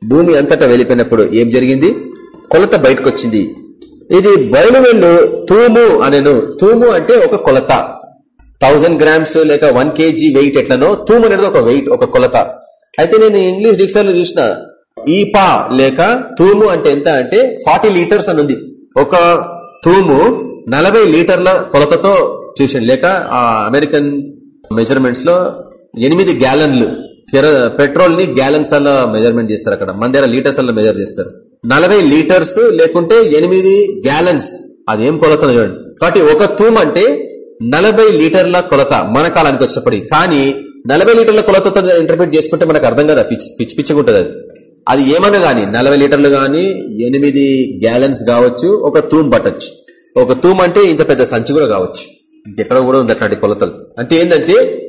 Speaker 1: భూమి అంతటా వెళ్ళిపోయినప్పుడు ఏం జరిగింది? కొలత బయటకు వచ్చింది ఇది బయలువెళ్ళు తూము అనేను. తూము అంటే ఒక కొలత. థౌజండ్ గ్రామ్స్ లేక వన్ కేజీ వెయిట్ ఎట్లనో తూము అనేది ఒక వెయిట్ ఒక కొలత. అయితే నేను ఇంగ్లీష్ డిక్షనరీ చూసిన ఈపా లేక తూము అంటే ఎంత అంటే ఫార్టీ లీటర్స్ అని ఉంది. ఒక తూము నలభై లీటర్ల కొలతతో చూసాను లేక ఆ అమెరికన్ మెజర్మెంట్స్లో ఎనిమిది గ్యాలన్లు. పెట్రోల్ని గ్యాలన్స్ అలా మెజర్మెంట్ చేస్తారు అక్కడ. మన దగ్గర లీటర్స్ అలా మెజర్ చేస్తారు. నలభై లీటర్స్ లేకుంటే ఎనిమిది గ్యాలన్స్. అదేం కొలత చూడండి. కాబట్టి ఒక తూమ్ అంటే నలభై లీటర్ల కొలత మన కాలానికి వచ్చేప్పటికి కానీ నలభై లీటర్ల కొలతతో ఇంటర్ప్రిట్ చేసుకుంటే మనకు అర్థం కదా. పిచ్చి పిచ్చి పిచ్చిగుంటది అది. అది ఏమన్నా గానీ నలభై లీటర్లు గాని ఎనిమిది గ్యాలన్స్ కావచ్చు ఒక తూమ్ పట్టొచ్చు. ఒక తూమ్ అంటే ఇంత పెద్ద సంచి కూడా కావచ్చు. ఎక్కడ కూడా ఉంది అట్లాంటి కొలతలు. అంటే ఏంటంటే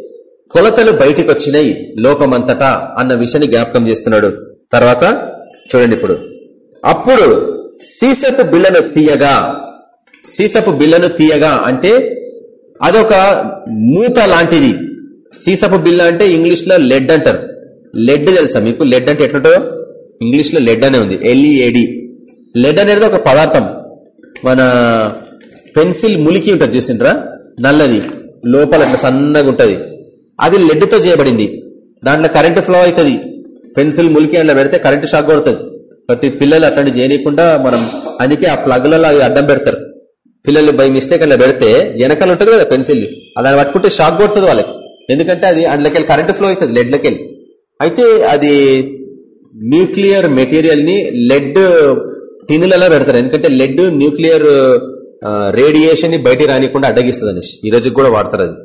Speaker 1: కొలతలు బయటికి వచ్చినాయి లోకమంతటా అన్న విషయాన్ని జ్ఞాపకం చేస్తున్నాడు. తర్వాత చూడండి ఇప్పుడు. అప్పుడు సీసపు బిళ్ళను తీయగా సీసపు బిళ్ళను తీయగా అంటే అదొక మూత లాంటిది. సీసపు బిల్ల అంటే ఇంగ్లీష్లో లెడ్ అంటారు. లెడ్ తెలుసా మీకు? లెడ్ అంటే ఎట్లుంటో ఇంగ్లీష్లో లెడ్ అనే ఉంది. ఎల్ఈఏడి లెడ్ అనేది ఒక పదార్థం. మన పెన్సిల్ ములికి ఉంటుంది చూసిండ్రా? నల్లది. లోపల సన్నగా ఉంటది. అది లెడ్తో చేయబడింది. దాంట్లో కరెంటు ఫ్లో అవుతుంది. పెన్సిల్ ములికి అందులో పెడితే కరెంటు షాక్ కొడుతుంది. కాబట్టి పిల్లలు అట్లాంటి చేయకుండా మనం అందుకే ఆ ప్లగ్లలో అవి అడ్డం పెడతారు. పిల్లలు బై మిస్టేక్ అలా పెడితే వెనకాల ఉంటుంది కదా పెన్సిల్. అలా పట్టుకుంటే షాక్ కొడుతుంది వాళ్ళకి. ఎందుకంటే అది అందులోకి కరెంటు ఫ్లో అవుతుంది లెడ్లకి అయితే అది న్యూక్లియర్ మెటీరియల్ని లెడ్ టిన్నులలో పెడతారు. ఎందుకంటే లెడ్ న్యూక్లియర్ రేడియేషన్ని బయట రానికుండా అడ్డగిస్తుంది అనేసి. ఈ రోజు కూడా వాడతారు అది.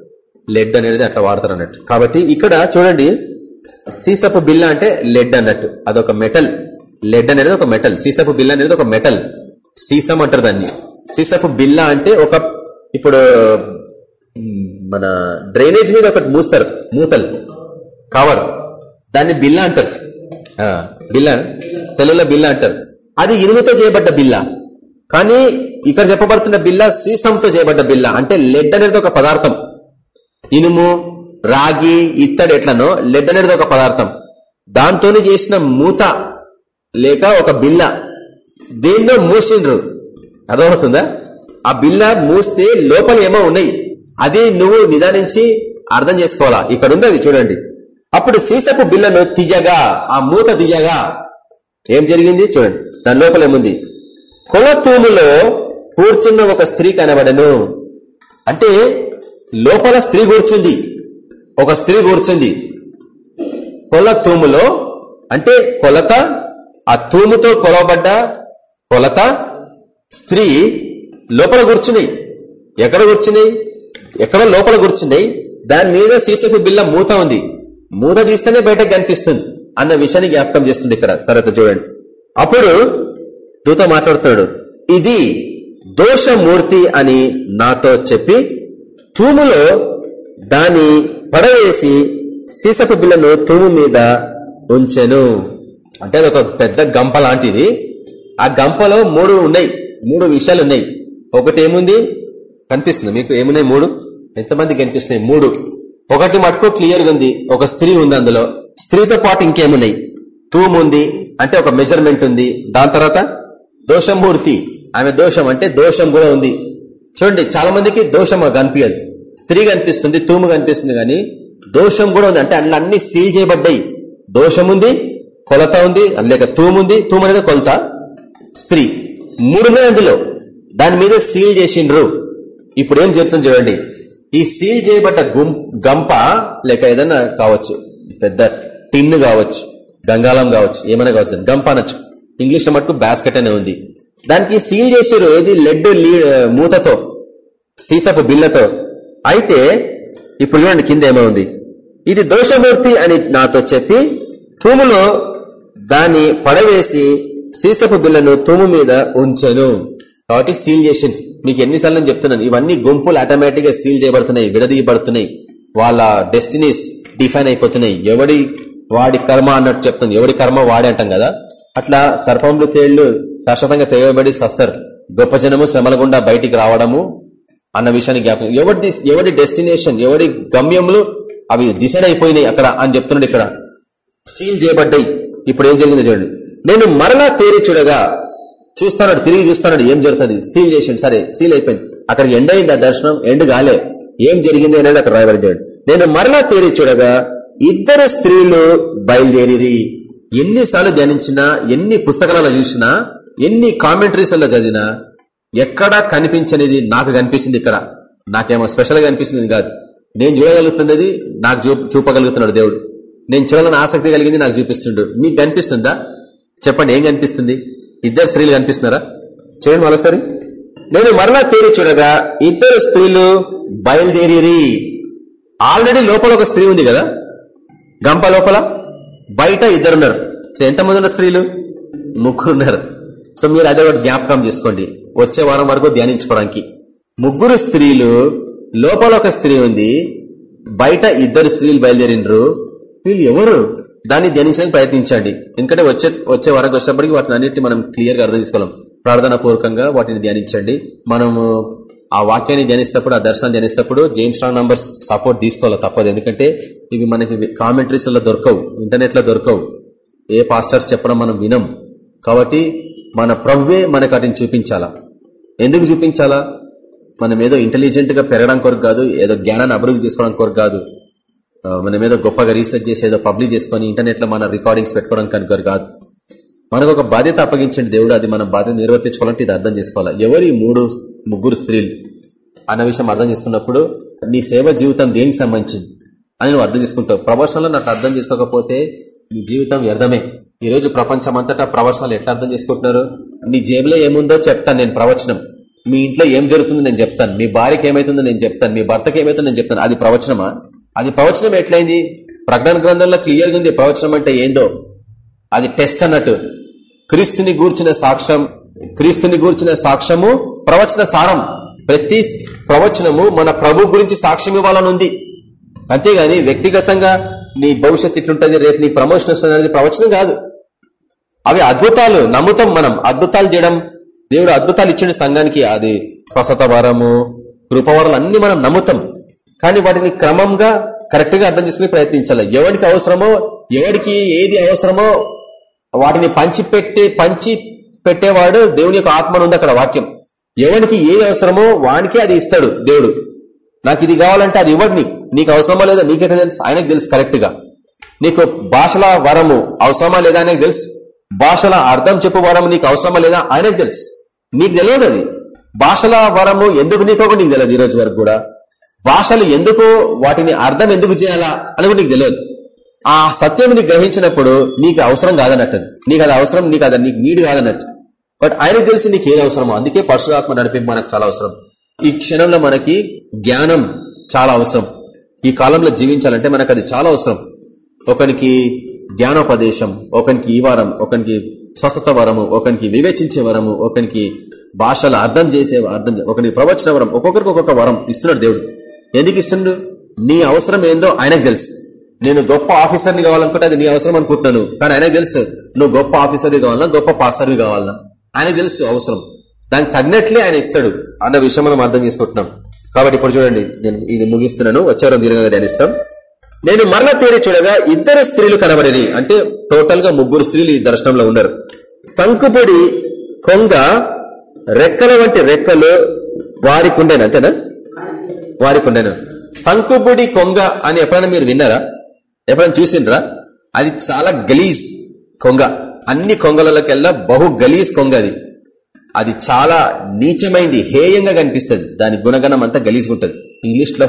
Speaker 1: లెడ్ అనేది అట్లా వాడతారు అన్నట్టు. కాబట్టి ఇక్కడ చూడండి సీసపు బిల్ల అంటే లెడ్ అన్నట్టు. అదొక మెటల్. లెడ్ అనేది ఒక మెటల్. సీసపు బిల్ల అనేది ఒక మెటల్. సీసం అంటారు దాన్ని. సీసపు బిల్ల అంటే ఒక ఇప్పుడు మన డ్రైనేజ్ మీద ఒకటి మూస్తారు. మూతలు. కవర్. దాన్ని బిల్ల అంటారు. బిల్ల తెలుగులో బిల్ల అంటారు. అది ఇనుముతో చేయబడ్డ బిల్ల కానీ ఇక్కడ చెప్పబడుతున్న బిల్ల సీసంతో చేయబడ్డ బిల్ల అంటే లెడ్ అనేది ఒక పదార్థం. ఇనుము రాగి ఇత్తడి ఎట్లనో లెడ్ అనేది ఒక పదార్థం. దాంతో చేసిన మూత లేక ఒక బిల్ల. దేన్నో మూసిండ్రు. అర్థమవుతుందా? ఆ బిల్ల మూస్తే లోపల ఏమో ఉన్నాయి. అది నువ్వు నిదానించి అర్థం చేసుకోవాలా. ఇక్కడ ఉంది అది చూడండి. అప్పుడు సీసపు బిల్లను తీయగా ఆ మూత తీయగా ఏం జరిగింది చూడండి. దాని లోపల ఏముంది? కొలతూములో కూర్చున్న ఒక స్త్రీ కనబడను. అంటే లోపల స్త్రీ కూర్చుంది. ఒక స్త్రీ కూర్చుంది. కొల తూములో అంటే కొలత ఆ తూముతో కొలవబడ్డ కొలత స్త్రీ లోపల కూర్చున్నాయి. ఎక్కడ కూర్చున్నాయి? ఎక్కడ లోపల కూర్చున్నాయి? దాని మీద సీసపు బిల్ల మూత ఉంది. మూత తీస్తేనే బయటకు కనిపిస్తుంది అన్న విషయాన్ని జ్ఞాపకం చేస్తుంది ఇక్కడ. తర్వాత చూడండి. అప్పుడు దూత మాట్లాడుతున్నాడు ఇది దోషమూర్తి అని నాతో చెప్పి తూములో దాని పడవేసి సీసపు బిల్లను తూము మీద ఉంచెను. అంటే అది ఒక పెద్ద గంప లాంటిది. ఆ గంపలో మూడు ఉన్నాయి. మూడు విషయాలు ఉన్నాయి. ఒకటి ఏముంది? కనిపిస్తుంది. మీకు ఏమున్నాయి మూడు? ఎంతమంది కనిపిస్తున్నాయి? మూడు. ఒకటి మటుకు క్లియర్గా ఉంది. ఒక స్త్రీ ఉంది అందులో. స్త్రీతో పాటు ఇంకేమున్నాయి? తూము ఉంది. అంటే ఒక మెజర్మెంట్ ఉంది. దాని తర్వాత దోషమూర్తి. ఆమె దోషం అంటే దోషం కూడా ఉంది. చూడండి చాలా మందికి దోషం కనిపించదు. స్త్రీ కనిపిస్తుంది తూము కనిపిస్తుంది కానీ దోషం కూడా ఉంది. అంటే అన్ని అన్ని సీల్ చేయబడ్డాయి. దోషం ఉంది కొలత ఉంది లేక తూము ఉంది. తూము అనేది కొలత స్త్రీ. మూడునే అందులో. దాని మీద సీల్ చేసిండ్రు. ఇప్పుడు ఏం చెప్తుంది చూడండి. ఈ సీల్ చేయబడ్డ గంప లేక ఏదైనా కావచ్చు పెద్ద టిన్ కావచ్చు గంగాళం కావచ్చు ఏమైనా కావచ్చు గంప అనొచ్చు. ఇంగ్లీష్లో మటుకు బాస్కెట్ అనే ఉంది. దానికి సీల్ చేసారు ఏది? లెడ్ మూతతో సీసపు బిల్లతో అయితే ఇప్పుడు చూడండి కింద ఏమో ఉంది. ఇది దోషమూర్తి అని నాతో చెప్పి తూములో దాన్ని పడవేసి సీసపు బిల్లను తూము మీద ఉంచను. కాబట్టి సీల్ చేసింది మీకు ఎన్నిసార్లు చెప్తున్నాను ఇవన్నీ గుంపులు ఆటోమేటిక్గా సీల్ చేయబడుతున్నాయి విడదీయబడుతున్నాయి. వాళ్ళ డెస్టినీస్ డిఫైన్ అయిపోతున్నాయి. ఎవడి వాడి కర్మ అన్నట్టు చెప్తుంది ఎవడి కర్మ వాడే అంటాం కదా? అట్లా సర్పంలు తేళ్ళు శాశ్వతంగా తెగబడి సస్తారు గొప్ప జనము శ్రమల గుండా బయటికి రావడము అన్న విషయాన్ని జ్ఞాపకం. ఎవరి ఎవడి డెస్టినేషన్ ఎవడి గమ్యములు అవి డిసైడ్ అయిపోయినాయి అక్కడ అని చెప్తున్నాడు ఇక్కడ. సీల్ చేయబడ్డాయి. ఇప్పుడు ఏం జరిగిందో చూడండి. నేను మరలా తేరి చూడగా చూస్తున్నాడు తిరిగి చూస్తున్నాడు ఏం జరుగుతుంది? సీల్ చేసిండు. సరే సీల్ అయిపోయింది. అక్కడ ఎండ్ అయింది ఆ దర్శనం ఎండ్ కాలే. ఏం జరిగింది అనేది అక్కడ రాయబడి నేను మరలా తేరి చూడగా ఇద్దరు స్త్రీలు బయలుదేరి ఎన్నిసార్లు ధ్యానించినా ఎన్ని పుస్తకాలలో చూసినా ఎన్ని కామెంటరీస్ అలా చదివినా ఎక్కడా కనిపించనిది నాకు కనిపించింది ఇక్కడ. నాకేమో స్పెషల్గా కనిపించింది అనిపిస్తుంది కాదు. నేను చూడగలుగుతున్నది నాకు చూపగలుగుతున్నాడు దేవుడు. నేను చూడాలని ఆసక్తి కలిగింది నాకు చూపిస్తుండు. మీకు కనిపిస్తుందా? చెప్పండి ఏం కనిపిస్తుంది? ఇద్దరు స్త్రీలు కనిపిస్తున్నారా? చూడండి మరోసారి. నేను మరలా తేరి చూడగా ఇద్దరు స్త్రీలు బయలుదేరి ఆల్రెడీ లోపల ఒక స్త్రీ ఉంది కదా? గంప లోపల బయట ఇద్దరున్నారు. సో ఎంతమంది ఉన్నారు స్త్రీలు? ముగ్గురున్నారు. సో మీరు అదే ఒకటి జ్ఞాపకం చేసుకోండి. వచ్చే వారం వరకు ధ్యానించుకోవడానికి. ముగ్గురు స్త్రీలు లోపల ఒక స్త్రీ ఉంది బయట ఇద్దరు స్త్రీలు బయలుదేరినరు. వీళ్ళు ఎవరు? దాన్ని ధ్యానించడానికి ప్రయత్నించండి. ఎందుకంటే వచ్చే వచ్చే వరకు వచ్చినప్పటికీ వాటిని అన్నింటినీ మనం క్లియర్గా అర్థం చేసుకోవాలి ప్రార్థన పూర్వకంగా వాటిని ధ్యానించండి. మనము ఆ వాక్యాన్ని ధ్యానిస్తప్పుడు ఆ దర్శనం ధ్యానిస్తప్పుడు జేమ్స్ స్ట్రాంగ్ నంబర్స్ సపోర్ట్ తీసుకోవాలి? తప్పదు. ఎందుకంటే ఇవి మనకి కామెంటరీస్లో దొరకవు ఇంటర్నెట్లో దొరకవు. ఏ పాస్టర్స్ చెప్పడం మనం వినం. కాబట్టి మన ప్రవ్వే మనకు వాటిని చూపించాలా? ఎందుకు చూపించాలా? మనం ఏదో ఇంటెలిజెంట్గా పెరగడం కొరకు కాదు ఏదో జ్ఞానాన్ని అభివృద్ధి చేసుకోవడం కొరకు కాదు. మనం ఏదో గొప్పగా రీసెర్చ్ చేసి ఏదో పబ్లిష్ చేసుకుని ఇంటర్నెట్లో మన రికార్డింగ్స్ పెట్టుకోవడం కనుక కాదు. మనకు ఒక బాధ్యత అప్పగించండి దేవుడు అది మనం బాధ్యత నిర్వర్తించుకోవాలంటే ఇది అర్థం చేసుకోవాలి? ఎవరి మూడు ముగ్గురు స్త్రీలు అన్న విషయం అర్థం చేసుకున్నప్పుడు నీ సేవ జీవితం దేనికి సంబంధించింది అని నువ్వు అర్థం చేసుకుంటావు. ప్రవచనంలో నాకు అర్థం చేసుకోకపోతే నీ జీవితం వ్యర్థమే. ఈ రోజు ప్రపంచం అంతటా ప్రవచనాలు ఎట్లా అర్థం చేసుకుంటున్నారు? నీ జేబులో ఏముందో చెప్తాను నేను ప్రవచనం. మీ ఇంట్లో ఏం జరుగుతుందో నేను చెప్తాను. మీ భార్యకి ఏమైతుందో నేను చెప్తాను. మీ భర్తకి ఏమైతుందో నేను చెప్తాను. అది ప్రవచనమా? అది ప్రవచనం ఎట్లయింది? ప్రజ్ఞాన గ్రంథంలో క్లియర్గా ఉంది ప్రవచనం అంటే ఏందో? అది టెస్ట్ అన్నట్టు. క్రీస్తుని గూర్చిన సాక్ష్యం క్రీస్తుని గూర్చిన సాక్ష్యము ప్రవచన సారం. ప్రతి ప్రవచనము మన ప్రభు గురించి సాక్ష్యం ఇవ్వాలని ఉంది. అంతేగాని వ్యక్తిగతంగా నీ భవిష్యత్ ఇట్లుంటుంది రేపు నీ ప్రమోషన్ వస్తుంది అనేది ప్రవచనం కాదు. అవి అద్భుతాలు నమ్ముతాం మనం. అద్భుతాలు చేయడం దేవుడు అద్భుతాలు ఇచ్చిన సంఘానికి. అది స్వస్థత వరము కృపవరాలు అన్ని మనం నమ్ముతాం. కానీ వాటిని క్రమంగా కరెక్ట్గా అర్థం చేసుకుని ప్రయత్నించాలి. ఎవరికి అవసరమో ఎవరికి ఏది అవసరమో వాటిని పంచి పెట్టే పంచి పెట్టేవాడు దేవుని యొక్క ఆత్మను ఉంది అక్కడ వాక్యం. ఎవరికి ఏది అవసరమో వానికే అది ఇస్తాడు దేవుడు. నాకు ఇది కావాలంటే అది ఇవ్వడు నీకు. నీకు అవసరమా లేదా నీకెట తెలుసు? ఆయనకు తెలుసు కరెక్ట్గా. నీకు భాషల వరము అవసరమా లేదా ఆయనకు తెలుసు. భాషల అర్థం చెప్పు వరము నీకు అవసరమా లేదా ఆయనకు తెలుసు. నీకు తెలియదు అది. భాషల వరము ఎందుకు నీకో నీకు తెలియదు ఈ రోజు వరకు కూడా. భాషలు ఎందుకు వాటిని అర్థం ఎందుకు చేయాలా అని కూడా నీకు తెలియదు. ఆ సత్యం నీకు గ్రహించినప్పుడు నీకు అవసరం కాదన్నట్టు. నీకు అది అవసరం నీకు అది నీకు నీడు కాదన్నట్టు. బట్ ఆయనకు తెలిసి నీకు ఏది అవసరమో అందుకే పరశురాత్మ నడిపి మనకు చాలా అవసరం. ఈ క్షణంలో మనకి జ్ఞానం చాలా అవసరం. ఈ కాలంలో జీవించాలంటే మనకు అది చాలా అవసరం. ఒకనికి జ్ఞానోపదేశం ఒకనికి ఈ వారం ఒకనికి స్వస్థత వరము ఒకనికి వివేచించే వరము ఒకనికి భాషలు అర్థం చేసే అర్థం ఒకరికి ప్రవచన వరం ఒక్కొక్కరికి ఒక్కొక్క వరం ఇస్తున్నాడు దేవుడు. ఎందుకు ఇస్తుండు నీ అవసరం ఏందో ఆయనకు తెలుసు. నేను గొప్ప ఆఫీసర్ని కావాలనుకుంటే అది నీ అవసరం అనుకుంటున్నాను. కానీ ఆయనకు తెలుసు. నువ్వు గొప్ప ఆఫీసర్వి కావాలన్నా గొప్ప పాస్టర్వి కావాలన్నా. ఆయనకు తెలుసు అవసరం. దానికి తగినట్లే ఆయన ఇస్తాడు. అన్న విషయం మనం అర్థం చేసుకుంటున్నాం. కాబట్టి ఇప్పుడు చూడండి నేను ఇది ముగిస్తున్నాను. వచ్చారం దీర్ఘంగా ధ్యానిస్తాం. నేను మరణ తేరి చూడగా ఇద్దరు స్త్రీలు కనబడి అంటే టోటల్గా ముగ్గురు స్త్రీలు ఈ దర్శనంలో ఉన్నారు. సంకుపొడి కొంగ రెక్కల వంటి రెక్కలు వారికుండేను అంతేనా? వారికుండేను సంకుపుడి కొంగ అని ఎప్పుడైనా మీరు విన్నారా? ఎప్పుడైనా చూసిండ్రా? అది చాలా గలీజ్ కొంగ. అన్ని కొంగలకెల్లా బహు గలీజ్ కొంగ అది. అది చాలా నీచమైంది హేయంగా కనిపిస్తుంది. దాని గుణగణం అంతా గలీజ్గుంటది. ఇంగ్లీష్లో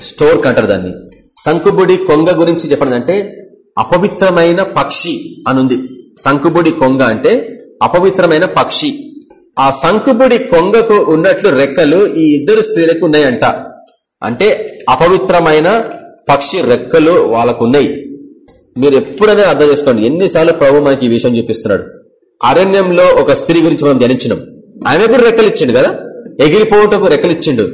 Speaker 1: స్టోర్ అంటారు దాన్ని. సంకుబుడి కొంగ గురించి చెప్పండి అంటే అపవిత్రమైన పక్షి అనుంది. సంకుబుడి కొంగ అంటే అపవిత్రమైన పక్షి. ఆ సంకుబుడి కొంగకు ఉన్నట్లు రెక్కలు ఈ ఇద్దరు స్త్రీలకు ఉన్నాయంట. అంటే అపవిత్రమైన పక్షి రెక్కలు వాళ్ళకున్నాయి మీరు ఎప్పుడైనా అర్థం చేసుకోండి. ఎన్నిసార్లు ప్రభు మనకి ఈ విషయం చూపిస్తున్నాడు. అరణ్యంలో ఒక స్త్రీ గురించి మనం ధ్యానించినాం. ఆమె కూడా రెక్కలు ఇచ్చిండు కదా? ఎగిరిపోవటకు రెక్కలు ఇచ్చిండు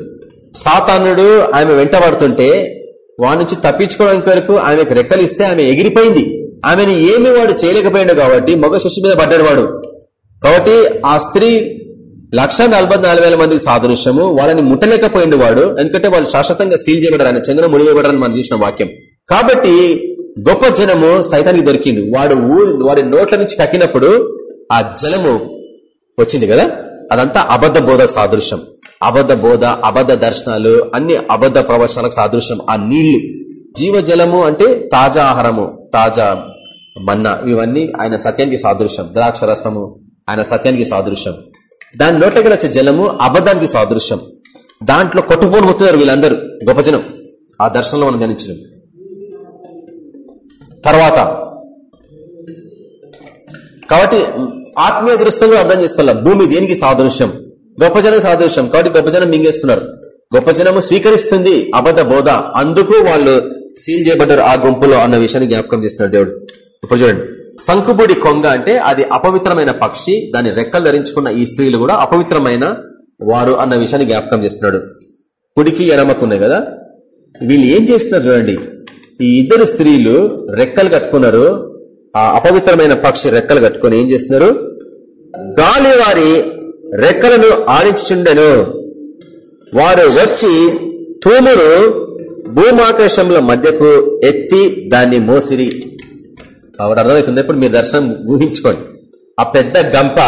Speaker 1: సాతానుడు ఆమె వెంట పడుతుంటే వాడి నుంచి తప్పించుకోవడానికి వరకు ఆమెకు రెక్కలు ఇస్తే ఆమె ఎగిరిపోయింది. ఆమెను ఏమి వాడు చేయలేకపోయాడు కాబట్టి మగ శిశు మీద పడ్డాడు వాడు. కాబట్టి ఆ స్త్రీ లక్ష మంది సాదృశ్యము. వాళ్ళని ముట్టలేకపోయింది వాడు. ఎందుకంటే వాళ్ళు శాశ్వతంగా సీల్ చేయబడారు ఆయన చంద్ర ముడివేయబడారని మనం చూసిన వాక్యం. కాబట్టి గొప్ప జనము సైతానికి దొరికింది వాడు వాడి నోట్ల నుంచి కక్కినప్పుడు ఆ జలము వచ్చింది కదా? అదంతా అబద్ధ బోధకు సాదృశ్యం. అబద్ధ బోధ అబద్ధ దర్శనాలు అన్ని అబద్ధ ప్రవచనాలకు సాదృశ్యం. ఆ నీళ్ళు జీవజలము అంటే తాజా ఆహారము తాజా మన్నా. ఇవన్నీ ఆయన సత్యానికి సాదృశ్యం. ద్రాక్ష రసము ఆయన సత్యానికి సాదృశ్యం. దాని నోట్లకి వచ్చే జలము అబద్ధానికి సాదృశ్యం. దాంట్లో కొట్టుపోని పోతున్నారు వీళ్ళందరూ. గొప్ప జనం. ఆ దర్శనంలో మనం గణించడం తర్వాత కాబట్టి ఆత్మీయ దృష్టిలో అర్థం చేసుకోవాలి భూమి దేనికి సాదృశ్యం? గొప్ప జనం సాదృశ్యం. కాబట్టి గొప్ప జనం మింగేస్తున్నారు. గొప్ప జనము స్వీకరిస్తుంది అబద్ధ బోధ. అందుకు వాళ్ళు సీల్ చేయబడ్డారు ఆ గుంపులో అన్న విషయాన్ని జ్ఞాపకం చేస్తున్నాడు దేవుడు. ఇప్పుడు చూడండి. సంకుబుడి కొంగ అంటే అది అపవిత్రమైన పక్షి దాని రెక్కలు ధరించుకున్న ఈ స్త్రీలు కూడా అపవిత్రమైన వారు అన్న విషయాన్ని జ్ఞాపకం చేస్తున్నాడు. కుడికి ఎడమకున్నాయి కదా? వీళ్ళు ఏం చేస్తున్నారు చూడండి. ఈ ఇద్దరు స్త్రీలు రెక్కలు కట్టుకున్నారు. ఆ అపవిత్రమైన పక్షి రెక్కలు కట్టుకుని ఏం చేస్తున్నారు? గాలి వారి రెక్కలను ఆడించుండెను వారు వచ్చి తూమురు భూమాకాశముల మధ్యకు ఎత్తి దాన్ని మోసిరి. కాబట్టి అర్థమవుతుంది ఇప్పుడు మీరు దర్శనం ఊహించుకోండి. ఆ పెద్ద గంప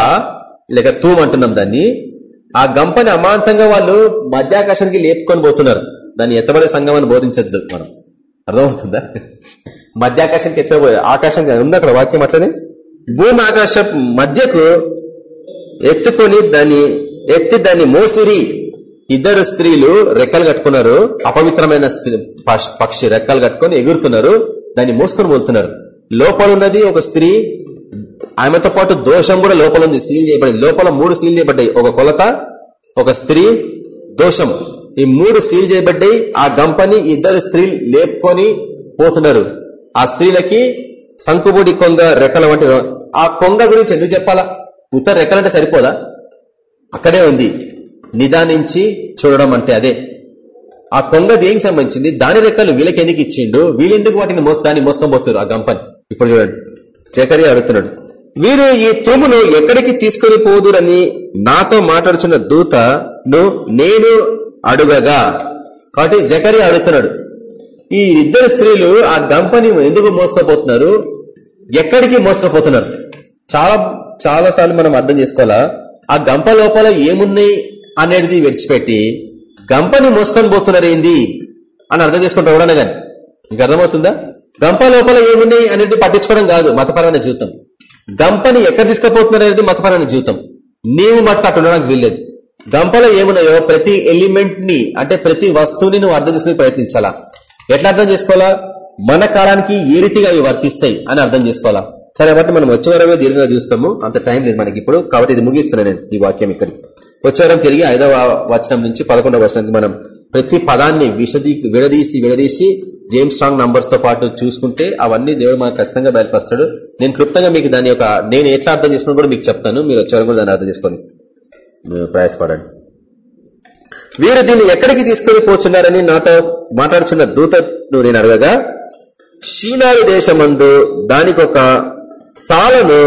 Speaker 1: లేక తూమ్ అంటున్నాం దాన్ని. ఆ గంపని అమాంతంగా వాళ్ళు మధ్యాకాశానికి లేపుకొని పోతున్నారు. దాన్ని ఎత్తబడే సంఘం అని బోధించద్దు మనం. అర్థమవుతుందా? మధ్యాకాశానికి ఎత్తబోయే ఆకాశం ఉంది అక్కడ వాక్యం అట్లనే? భూమి ఆకాశ మధ్యకు ఎత్తుకొని దాన్ని ఎత్తి దాన్ని మోసిరి. ఇద్దరు స్త్రీలు రెక్కలు కట్టుకున్నారు. అపవిత్రమైన పక్షి రెక్కలు కట్టుకొని ఎగురుతున్నారు. దాన్ని మోసుకొని పోతున్నారు లోపల ఉన్నది ఒక స్త్రీ. ఆమెతో పాటు దోషం కూడా లోపల ఉంది. సీల్ చేయబడింది. లోపల మూడు సీల్ చేయబడ్డాయి. ఒక కొలత ఒక స్త్రీ దోషం. ఈ మూడు సీల్ చేయబడ్డాయి. ఆ గంపని ఇద్దరు స్త్రీలు లేపుకొని పోతున్నారు. ఆ స్త్రీలకి సంకుబుడి కొంగ రెక్కల వంటి ఆ కొంగ గురించి ఎందుకు చెప్పాలా? ఉత్తర రెక్కలంటే సరిపోదా? అక్కడే ఉంది. నిదానించి చూడడం అంటే అదే. ఆ కొంగ దేనికి సంబంధించింది? దాని రెక్కలు వీళ్ళకి ఎందుకు ఇచ్చిండు? వీళ్ళెందుకు వాటిని దాన్ని మోసుకోబోతున్నారు ఆ గంపని? ఇప్పుడు చూడండి. జకరి అడుగుతున్నాడు. వీరు ఈ తుమ్మును ఎక్కడికి తీసుకుని పోదురని నాతో మాట్లాడుచున్న దూతను నేను అడుగగా. కాబట్టి జకరి అడుగుతున్నాడు. ఈ ఇద్దరు స్త్రీలు ఆ గంపని ఎందుకు మోసుకపోతున్నారు? ఎక్కడికి మోసుకపోతున్నారు? చాలా చాలా సార్లు మనం అర్థం చేసుకోవాలా? ఆ గంప లోపల ఏమున్నాయి అనేది విడిచిపెట్టి గంపని మోసుకొని పోతున్నారు ఏంది అని అర్థం చేసుకుంటా ఎవడన్నా కానీ మీకు అర్థమవుతుందా? గంప లోపల ఏమున్నాయి అనేది పట్టించుకోవడం కాదు మతపరమైన జీవితం. గంపని ఎక్కడ తీసుకుపోతున్నారు అనేది మతపరమైన జీవితం. నీవు మత అట్టు ఉండడానికి వీల్లేదు. గంపలో ఏమున్నాయో ప్రతి ఎలిమెంట్ని అంటే ప్రతి వస్తువుని నువ్వు అర్థం చేసుకునే ప్రయత్నించాలా? ఎట్లా అర్థం చేసుకోవాలా? మన కాలానికి ఏ రీతిగా అవి వర్తిస్తాయి అని అర్థం చేసుకోవాలా? సరే కాబట్టి మనం వచ్చే వరమే దీర్ఘంగా చూస్తాము. అంత టైం లేదు మనకి ఇప్పుడు. కాబట్టి ఇది ముగిస్తున్నాను నేను ఈ వాక్యం ఇక్కడికి వచ్చేవారం తిరిగి ఐదవ వచనం నుంచి పదకొండవ వచనానికి మనం ప్రతి పదాన్ని విషదీ విడదీసి విడదీసి జేమ్స్ స్ట్రాంగ్ నంబర్స్తో పాటు చూసుకుంటే అవన్నీ దేవుడు మనకు ఖచ్చితంగా బయలుపరుస్తాడు. నేను క్లుప్తంగా మీకు దాని యొక్క నేను ఎట్లా అర్థం చేసుకుని కూడా మీకు చెప్తాను. మీరు వచ్చేవారు కూడా దాన్ని అర్థం చేసుకొని ప్రయాసపడండి. వీరు దీన్ని ఎక్కడికి తీసుకొని పోచున్నారని నాతో మాట్లాడుచున్న దూతను నేను అడగగా షీనారు దేశమందు దానికొక సాలను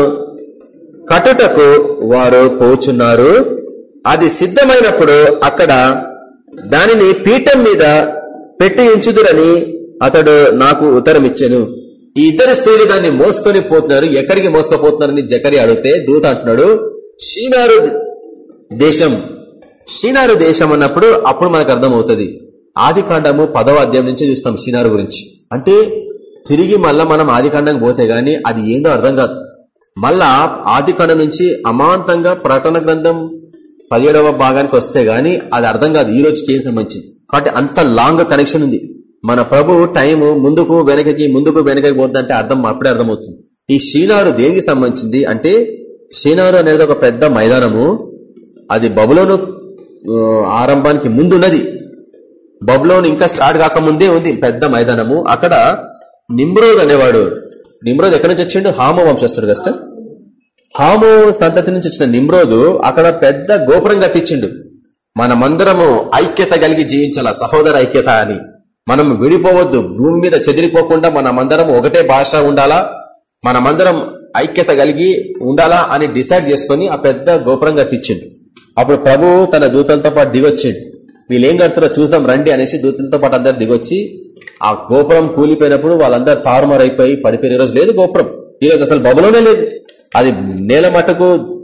Speaker 1: కటుటకు వారు పోచున్నారు. అది సిద్ధమైనప్పుడు అక్కడ దానిని పీఠం మీద పెట్టి ఉంచుదురని అతడు నాకు ఉత్తరం ఇచ్చాను ఈ ఇద్దరు స్త్రీలు దాన్ని మోసుకొని పోతున్నారు. ఎక్కడికి మోసుకపోతున్నారని జకరి అడిగితే దూత అంటున్నాడు షీనారు దేశం షీనారు దేశం అన్నప్పుడు అప్పుడు మనకు అర్థమవుతుంది. ఆది కాండము పదవ అధ్యాయం నుంచి చూస్తాం షీనారు గురించి. అంటే తిరిగి మళ్ళా మనం ఆది కాండంకి పోతే గానీ అది ఏందో అర్థం కాదు. మళ్ళా ఆది కాండం నుంచి అమాంతంగా ప్రకటన గ్రంథం పదిహేడవ భాగానికి వస్తే గానీ అది అర్థం కాదు. ఈ రోజుకి ఏం సంబంధించింది? కాబట్టి అంత లాంగ్ కనెక్షన్ ఉంది. మన ప్రభు టైము ముందుకు వెనకకి ముందుకు వెనకకి పోతుందంటే అర్థం అప్పుడే అర్థమవుతుంది. ఈ శ్రీనారు దేనికి సంబంధించింది అంటే శ్రీనారు అనేది ఒక పెద్ద మైదానము. అది బబులోను ఆరంభానికి ముందున్నది. బబులోన్ ఇంకా స్టార్ట్ కాకముందే ఉంది పెద్ద మైదానము. అక్కడ నిమ్రోద్ అనేవాడు. నిమ్రోద్ ఎక్కడి నుంచి వచ్చిండు? హామో వంశస్థుడు కష్టం హాము సంతతి నుంచి వచ్చిన నిమ్రోదు అక్కడ పెద్ద గోపురం కట్టించిండు. మనమందరము ఐక్యత కలిగి జీవించాల? సహోదర ఐక్యత అని. మనం విడిపోవద్దు. భూమి మీద చెదిరిపోకుండా మనమందరం ఒకటే భాష ఉండాలా? మనమందరం ఐక్యత కలిగి ఉండాలా అని డిసైడ్ చేసుకుని ఆ పెద్ద గోపురం కట్టించిండు. అప్పుడు ప్రభు తన దూతలతో పాటు దిగొచ్చిండు. వీళ్ళు ఏం కడుతున్నారో చూద్దాం రండి అనేసి దూతలతో పాటు అందరు దిగొచ్చి ఆ గోపురం కూలిపోయినప్పుడు వాళ్ళందరూ తారుమారైపోయి పడిపోయిన రోజు లేదు గోపురం. ఈరోజు అసలు బబులోనే లేదు. అది నేల మటుకు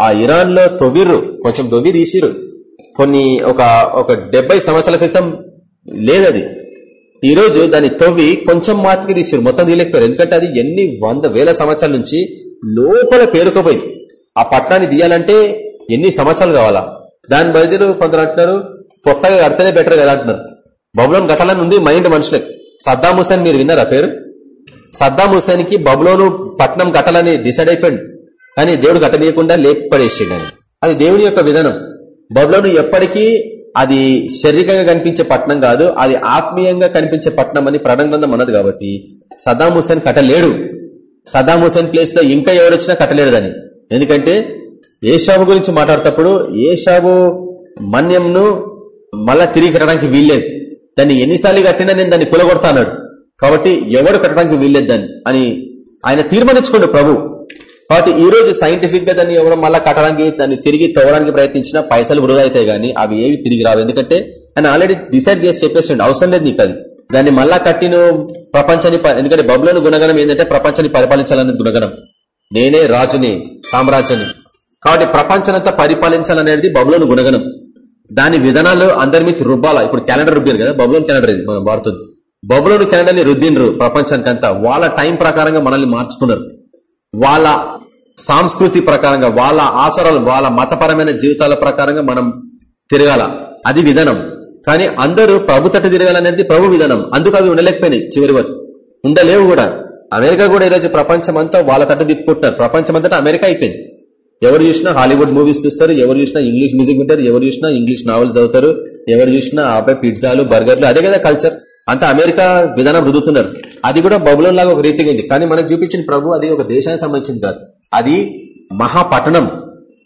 Speaker 1: ఆ ఇరాన్లో తొవ్విర్రు కొంచెం దొవ్వి తీసిరు కొన్ని ఒక ఒక డెబ్బై సంవత్సరాల క్రితం లేదది. ఈ రోజు దాన్ని తవ్వి కొంచెం మాత్రమే తీసిరు మొత్తం తీయలేకపోయారు. ఎందుకంటే అది ఎన్ని వంద వేల సంవత్సరాల నుంచి లోపల పేరుకోపోయింది. ఆ పట్టణాన్ని తీయాలంటే ఎన్ని సంవత్సరాలు కావాలా? దాని బదిలీ కొందరు అంటున్నారు కొత్తగా కడితేనే బెటర్ కదా అంటున్నారు. బబులోన్ కట్టాలని ఉంది మైండ్ మనుషులకు సద్దాం హుసేన్ మీరు విన్నారా పేరు? సద్దాం హుసేన్కి బబులోను పట్నం కట్టాలని డిసైడ్ అయిపోయింది కానీ దేవుడు కట్టనీయకుండా లేపడేసిండు ఆయన. అది దేవుని యొక్క విధానం. బబులోను ఎప్పటికీ అది శారీరకంగా కనిపించే పట్నం కాదు అది ఆత్మీయంగా కనిపించే పట్నం అని ప్రణంగంధం అన్నది కాబట్టి సద్దాం హుసేన్ కట్టలేడు. సద్దాం హుసేన్ ప్లేస్లో ఇంకా ఎవరు వచ్చినా కట్టలేడు దాన్ని. ఎందుకంటే ఏషాబు గురించి మాట్లాడేటప్పుడు ఏషాబు మన్యంను మళ్ళా తిరిగి కట్టడానికి వీల్లేదు. దాన్ని ఎన్నిసార్లు కట్టినా నేను దాన్ని కులగొడతా అన్నాడు కాబట్టి ఎవడు కట్టడానికి వీల్లేదు దాన్ని అని ఆయన తీర్మానించుకోండు ప్రభు. కాబట్టి ఈ రోజు సైంటిఫిక్గా దాన్ని ఎవరు మళ్ళీ కట్టడానికి దాన్ని తిరిగి తవ్వడానికి ప్రయత్నించినా పైసలు వృధా అవుతాయి గానీ అవి ఏవి తిరిగి రావు. ఎందుకంటే ఆయన ఆల్రెడీ డిసైడ్ చేసి చెప్పేసిండు. అవసరం లేదు నీకు అది. దాన్ని మళ్ళా కట్టిన ప్రపంచాన్ని ఎందుకంటే బబులోని గుణగణం ఏంటంటే ప్రపంచాన్ని పరిపాలించాలనే గుణగణం. నేనే రాజుని సామ్రాజ్యాన్ని. కాబట్టి ప్రపంచనంతా పరిపాలించాలనేది బబులోని గుణగణం. దాని విధానాలు అందరి మీకు రుబ్బాలా? ఇప్పుడు క్యాలెండర్ రుబ్బారు కదా బబులోని క్యాలెండర్ ఇది మనం వాడుతుంది. బబులోని క్యాలెండర్ని రుద్దిండ్రు ప్రపంచానికంతా. వాళ్ళ టైం ప్రకారంగా మనల్ని మార్చుకున్నారు. వాళ్ళ సాంస్కృతి ప్రకారంగా వాళ్ళ ఆచారాలు వాళ్ళ మతపరమైన జీవితాల ప్రకారంగా మనం తిరగాల. అది విధానం. కానీ అందరూ ప్రభు తట్టు తిరగాలనేది ప్రభు విధానం. అందుకు అవి ఉండలేకపోయినాయి చివరి వరకు. ఉండలేవు కూడా. అమెరికా కూడా ఈరోజు ప్రపంచం అంతా వాళ్ళ తట్టు తిప్పుకుంటున్నారు. ప్రపంచం అంతటా అమెరికా అయిపోయింది. ఎవరు చూసినా హాలీవుడ్ మూవీస్ చూస్తారు ఎవరు చూసినా ఇంగ్లీష్ మ్యూజిక్ వింటారు ఎవరు చూసినా ఇంగ్లీష్ నావెల్స్ చదువుతారు ఎవరు చూసినా ఆపై పిజ్జాలు బర్గర్లు అదే కదా కల్చర్. అంతా అమెరికా విధానం రుదుతున్నారు అది కూడా బబులోన్ లాగా ఒక రీతిగా ఉంది కానీ మనకు చూపించిన ప్రభు అది ఒక దేశానికి సంబంధించింది కాదు. అది మహాపట్టణం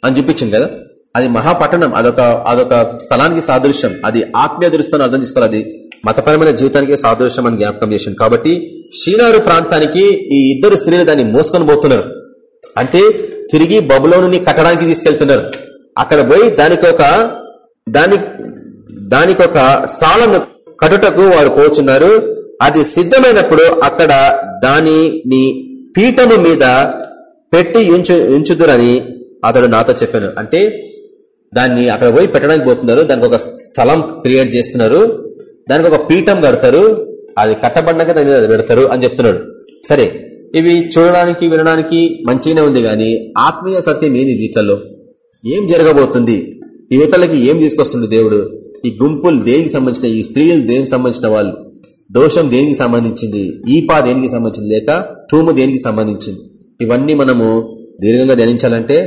Speaker 1: అని చూపించింది కదా. అది మహాపట్టణం. అదొక అదొక స్థలానికి సాదృశ్యం. అది ఆత్మీయ దృష్టిని అర్థం చేసుకోవాలి. అది మతపరమైన జీవితానికి సాదృశ్యం అని జ్ఞాపకం చేసింది. కాబట్టి షీనారు ప్రాంతానికి ఈ ఇద్దరు స్త్రీలు దాన్ని మోసుకొని పోతున్నారు. అంటే తిరిగి బబులోని కట్టడానికి తీసుకెళ్తున్నారు. అక్కడ పోయి దానికి ఒక దాని దానికి ఒక సాలను కటుటకు వారు పోచున్నారు. అది సిద్ధమైనప్పుడు అక్కడ దానిని పీఠము మీద పెట్టి ఉంచు ఉంచుదురని అతడు నాతో చెప్పాను. అంటే దాన్ని అక్కడ పోయి పెట్టడానికి పోతున్నారు. దానికి ఒక స్థలం క్రియేట్ చేస్తున్నారు. దానికి ఒక పీఠం కడతారు. అది కట్టబడినాక దాని మీద పెడతారు అని చెప్తున్నాడు. సరే ఇవి చూడడానికి వినడానికి మంచిగానే ఉంది గాని ఆత్మీయ సత్యం ఏంది వీటిలలో? ఏం జరగబోతుంది? యువతలకి ఏం తీసుకొస్తుంది దేవుడు? ఈ గుంపులు దేనికి సంబంధించిన ఈ స్త్రీలు దేనికి సంబంధించిన వాళ్ళు? దోషం దేనికి సంబంధించింది? ఈపా దేనికి సంబంధించింది? లేక తూము దేనికి సంబంధించింది? ఇవన్నీ మనము దీర్ఘంగా ధ్యానించాలంటే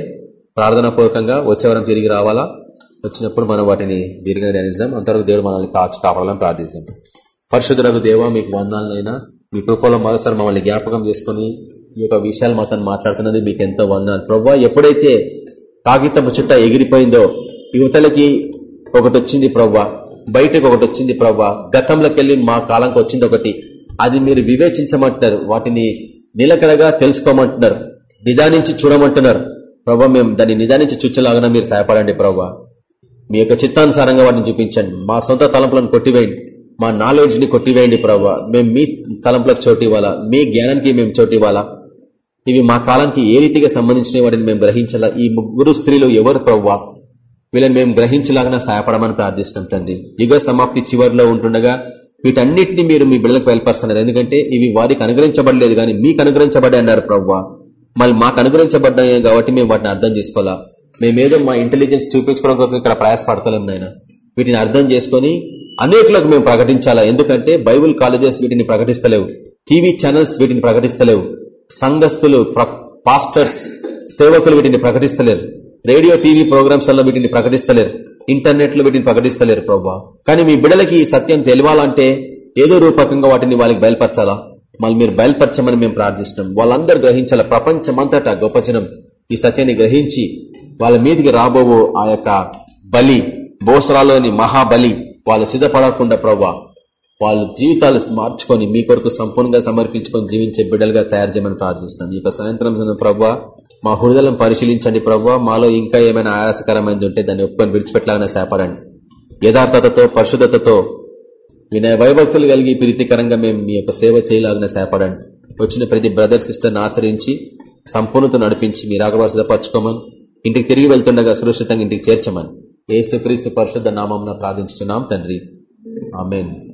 Speaker 1: ప్రార్థనా పూర్వకంగా వచ్చేవరం తిరిగి రావాలా? వచ్చినప్పుడు మనం వాటిని దీర్ఘంగా ధ్యానిస్తాం అంతవరకు దేవుడు మనల్ని కాచి కాపాడాలని ప్రార్థిస్తాం పరిశుద్ధులకు దేవ మీకు వందాలైనా మీ కృపలో మరోసారి మమ్మల్ని జ్ఞాపకం చేసుకుని ఈ యొక్క విషయాలు మాతో మాట్లాడుతున్నది మీకు ఎంతో వందాలు ప్రవ్వా ఎప్పుడైతే కాగితపు చుట్ట ఎగిరిపోయిందో యువతలకి ఒకటి వచ్చింది ప్రవ్వా బయటకు ఒకటి వచ్చింది ప్రవ్వా గతంలోకి వెళ్ళి మా కాలంకి వచ్చింది ఒకటి. అది మీరు వివేచించమంటున్నారు వాటిని నిలకడగా తెలుసుకోమంటున్నారు నిదానించి చూడమంటున్నారు. ప్రభా మేము దాన్ని నిదానించి చూచలాగా మీరు సహాయపడండి ప్రభా. మీ యొక్క చిత్తానుసారంగా వాటిని చూపించండి. మా సొంత తలంపులను కొట్టివేయండి. మా నాలెడ్జ్ని కొట్టివేయండి ప్రభావ మేము మీ తలంపులకు చోటు ఇవ్వాలా? మీ జ్ఞానానికి మేము చోటు ఇవ్వాలా? ఇవి మా కాలానికి ఏ రీతిగా సంబంధించిన వాటిని మేము గ్రహించాలా? ఈ ముగ్గురు స్త్రీలు ఎవరు ప్రవ్వా వీళ్ళని మేము గ్రహించలాగా సహాయపడమని ప్రార్థిస్తున్నాం తండ్రి. యుగ సమాప్తి చివరిలో ఉంటుండగా వీటన్నిటిని మీరు మీ బిడ్డలకు వెళ్ళపరుస్తున్నారు ఎందుకంటే ఇవి వారికి అనుగ్రహించబడలేదు కానీ మీకు అనుగ్రహించబడ్డాయి అన్నారు ప్రవ్వా మళ్ళీ మాకు అనుగ్రహించబడ్డాయి కాబట్టి మేము వాటిని అర్థం చేసుకోవాలా? మేమేదో మా ఇంటెలిజెన్స్ చూపించుకోవడం కోసం ఇక్కడ ప్రయాసపడతలేం నాయన. వీటిని అర్థం చేసుకుని అనేకులకు మేము ప్రకటించాలా? ఎందుకంటే బైబుల్ కాలేజెస్ వీటిని ప్రకటిస్తలేవు. టీవీ ఛానల్స్ వీటిని ప్రకటిస్తలేవు. సంఘస్థులు పాస్టర్స్ సేవకులు వీటిని ప్రకటిస్తలేరు. రేడియో టీవీ ప్రోగ్రామ్స్లో వీటిని ప్రకటిస్తలేరు. ఇంటర్నెట్లో వీటిని ప్రకటిస్తలేరు ప్రభా. కానీ మీ బిడ్డలకి ఈ సత్యం తెలియాలంటే ఏదో రూపకంగా వాటిని వాళ్ళకి బయలుపరచాలా? మళ్ళీ మీరు బయలుపరచమని మేము ప్రార్థిస్తున్నాం. వాళ్ళందరూ గ్రహించాలా? ప్రపంచమంతటా గొప్ప జనం ఈ సత్యాన్ని గ్రహించి వాళ్ళ మీదికి రాబోవు ఆ యొక్క బలి బోసరాలోని మహాబలి వాళ్ళు సిద్ధపడకుండా ప్రభా వాళ్ళ జీవితాలు మార్చుకొని మీ కొరకు సంపూర్ణంగా సమర్పించుకొని జీవించే బిడ్డలుగా తయారు చేయమని ప్రార్థిస్తున్నాం. ఈ యొక్క సాయంత్రం సమయం మా హృదయం పరిశీలించండి ప్రభా మాలో ఇంకా ఏమైనా ఆయాసకరమైనది ఉంటే దాన్ని ఒప్పుకొని విడిచిపెట్టలాగానే సేపడండి. యథార్థతతో పరిశుద్ధతతో వినయ వైభక్తులు కలిగి ప్రీతికరంగా మేము మీ యొక్క సేవ చేయలాగానే సేపడండి. వచ్చిన ప్రతి బ్రదర్ సిస్టర్ని ఆశ్రయించి సంపూర్ణత నడిపించి మీరు ఆగవలసిదపరచుకోమని ఇంటికి తిరిగి వెళ్తుండగా సురక్షితంగా ఇంటికి చేర్చమని. ఏసుక్రీస్తు పరిశుద్ధ నామం ప్రార్థించున్నాం తండ్రి. ఆమెన్.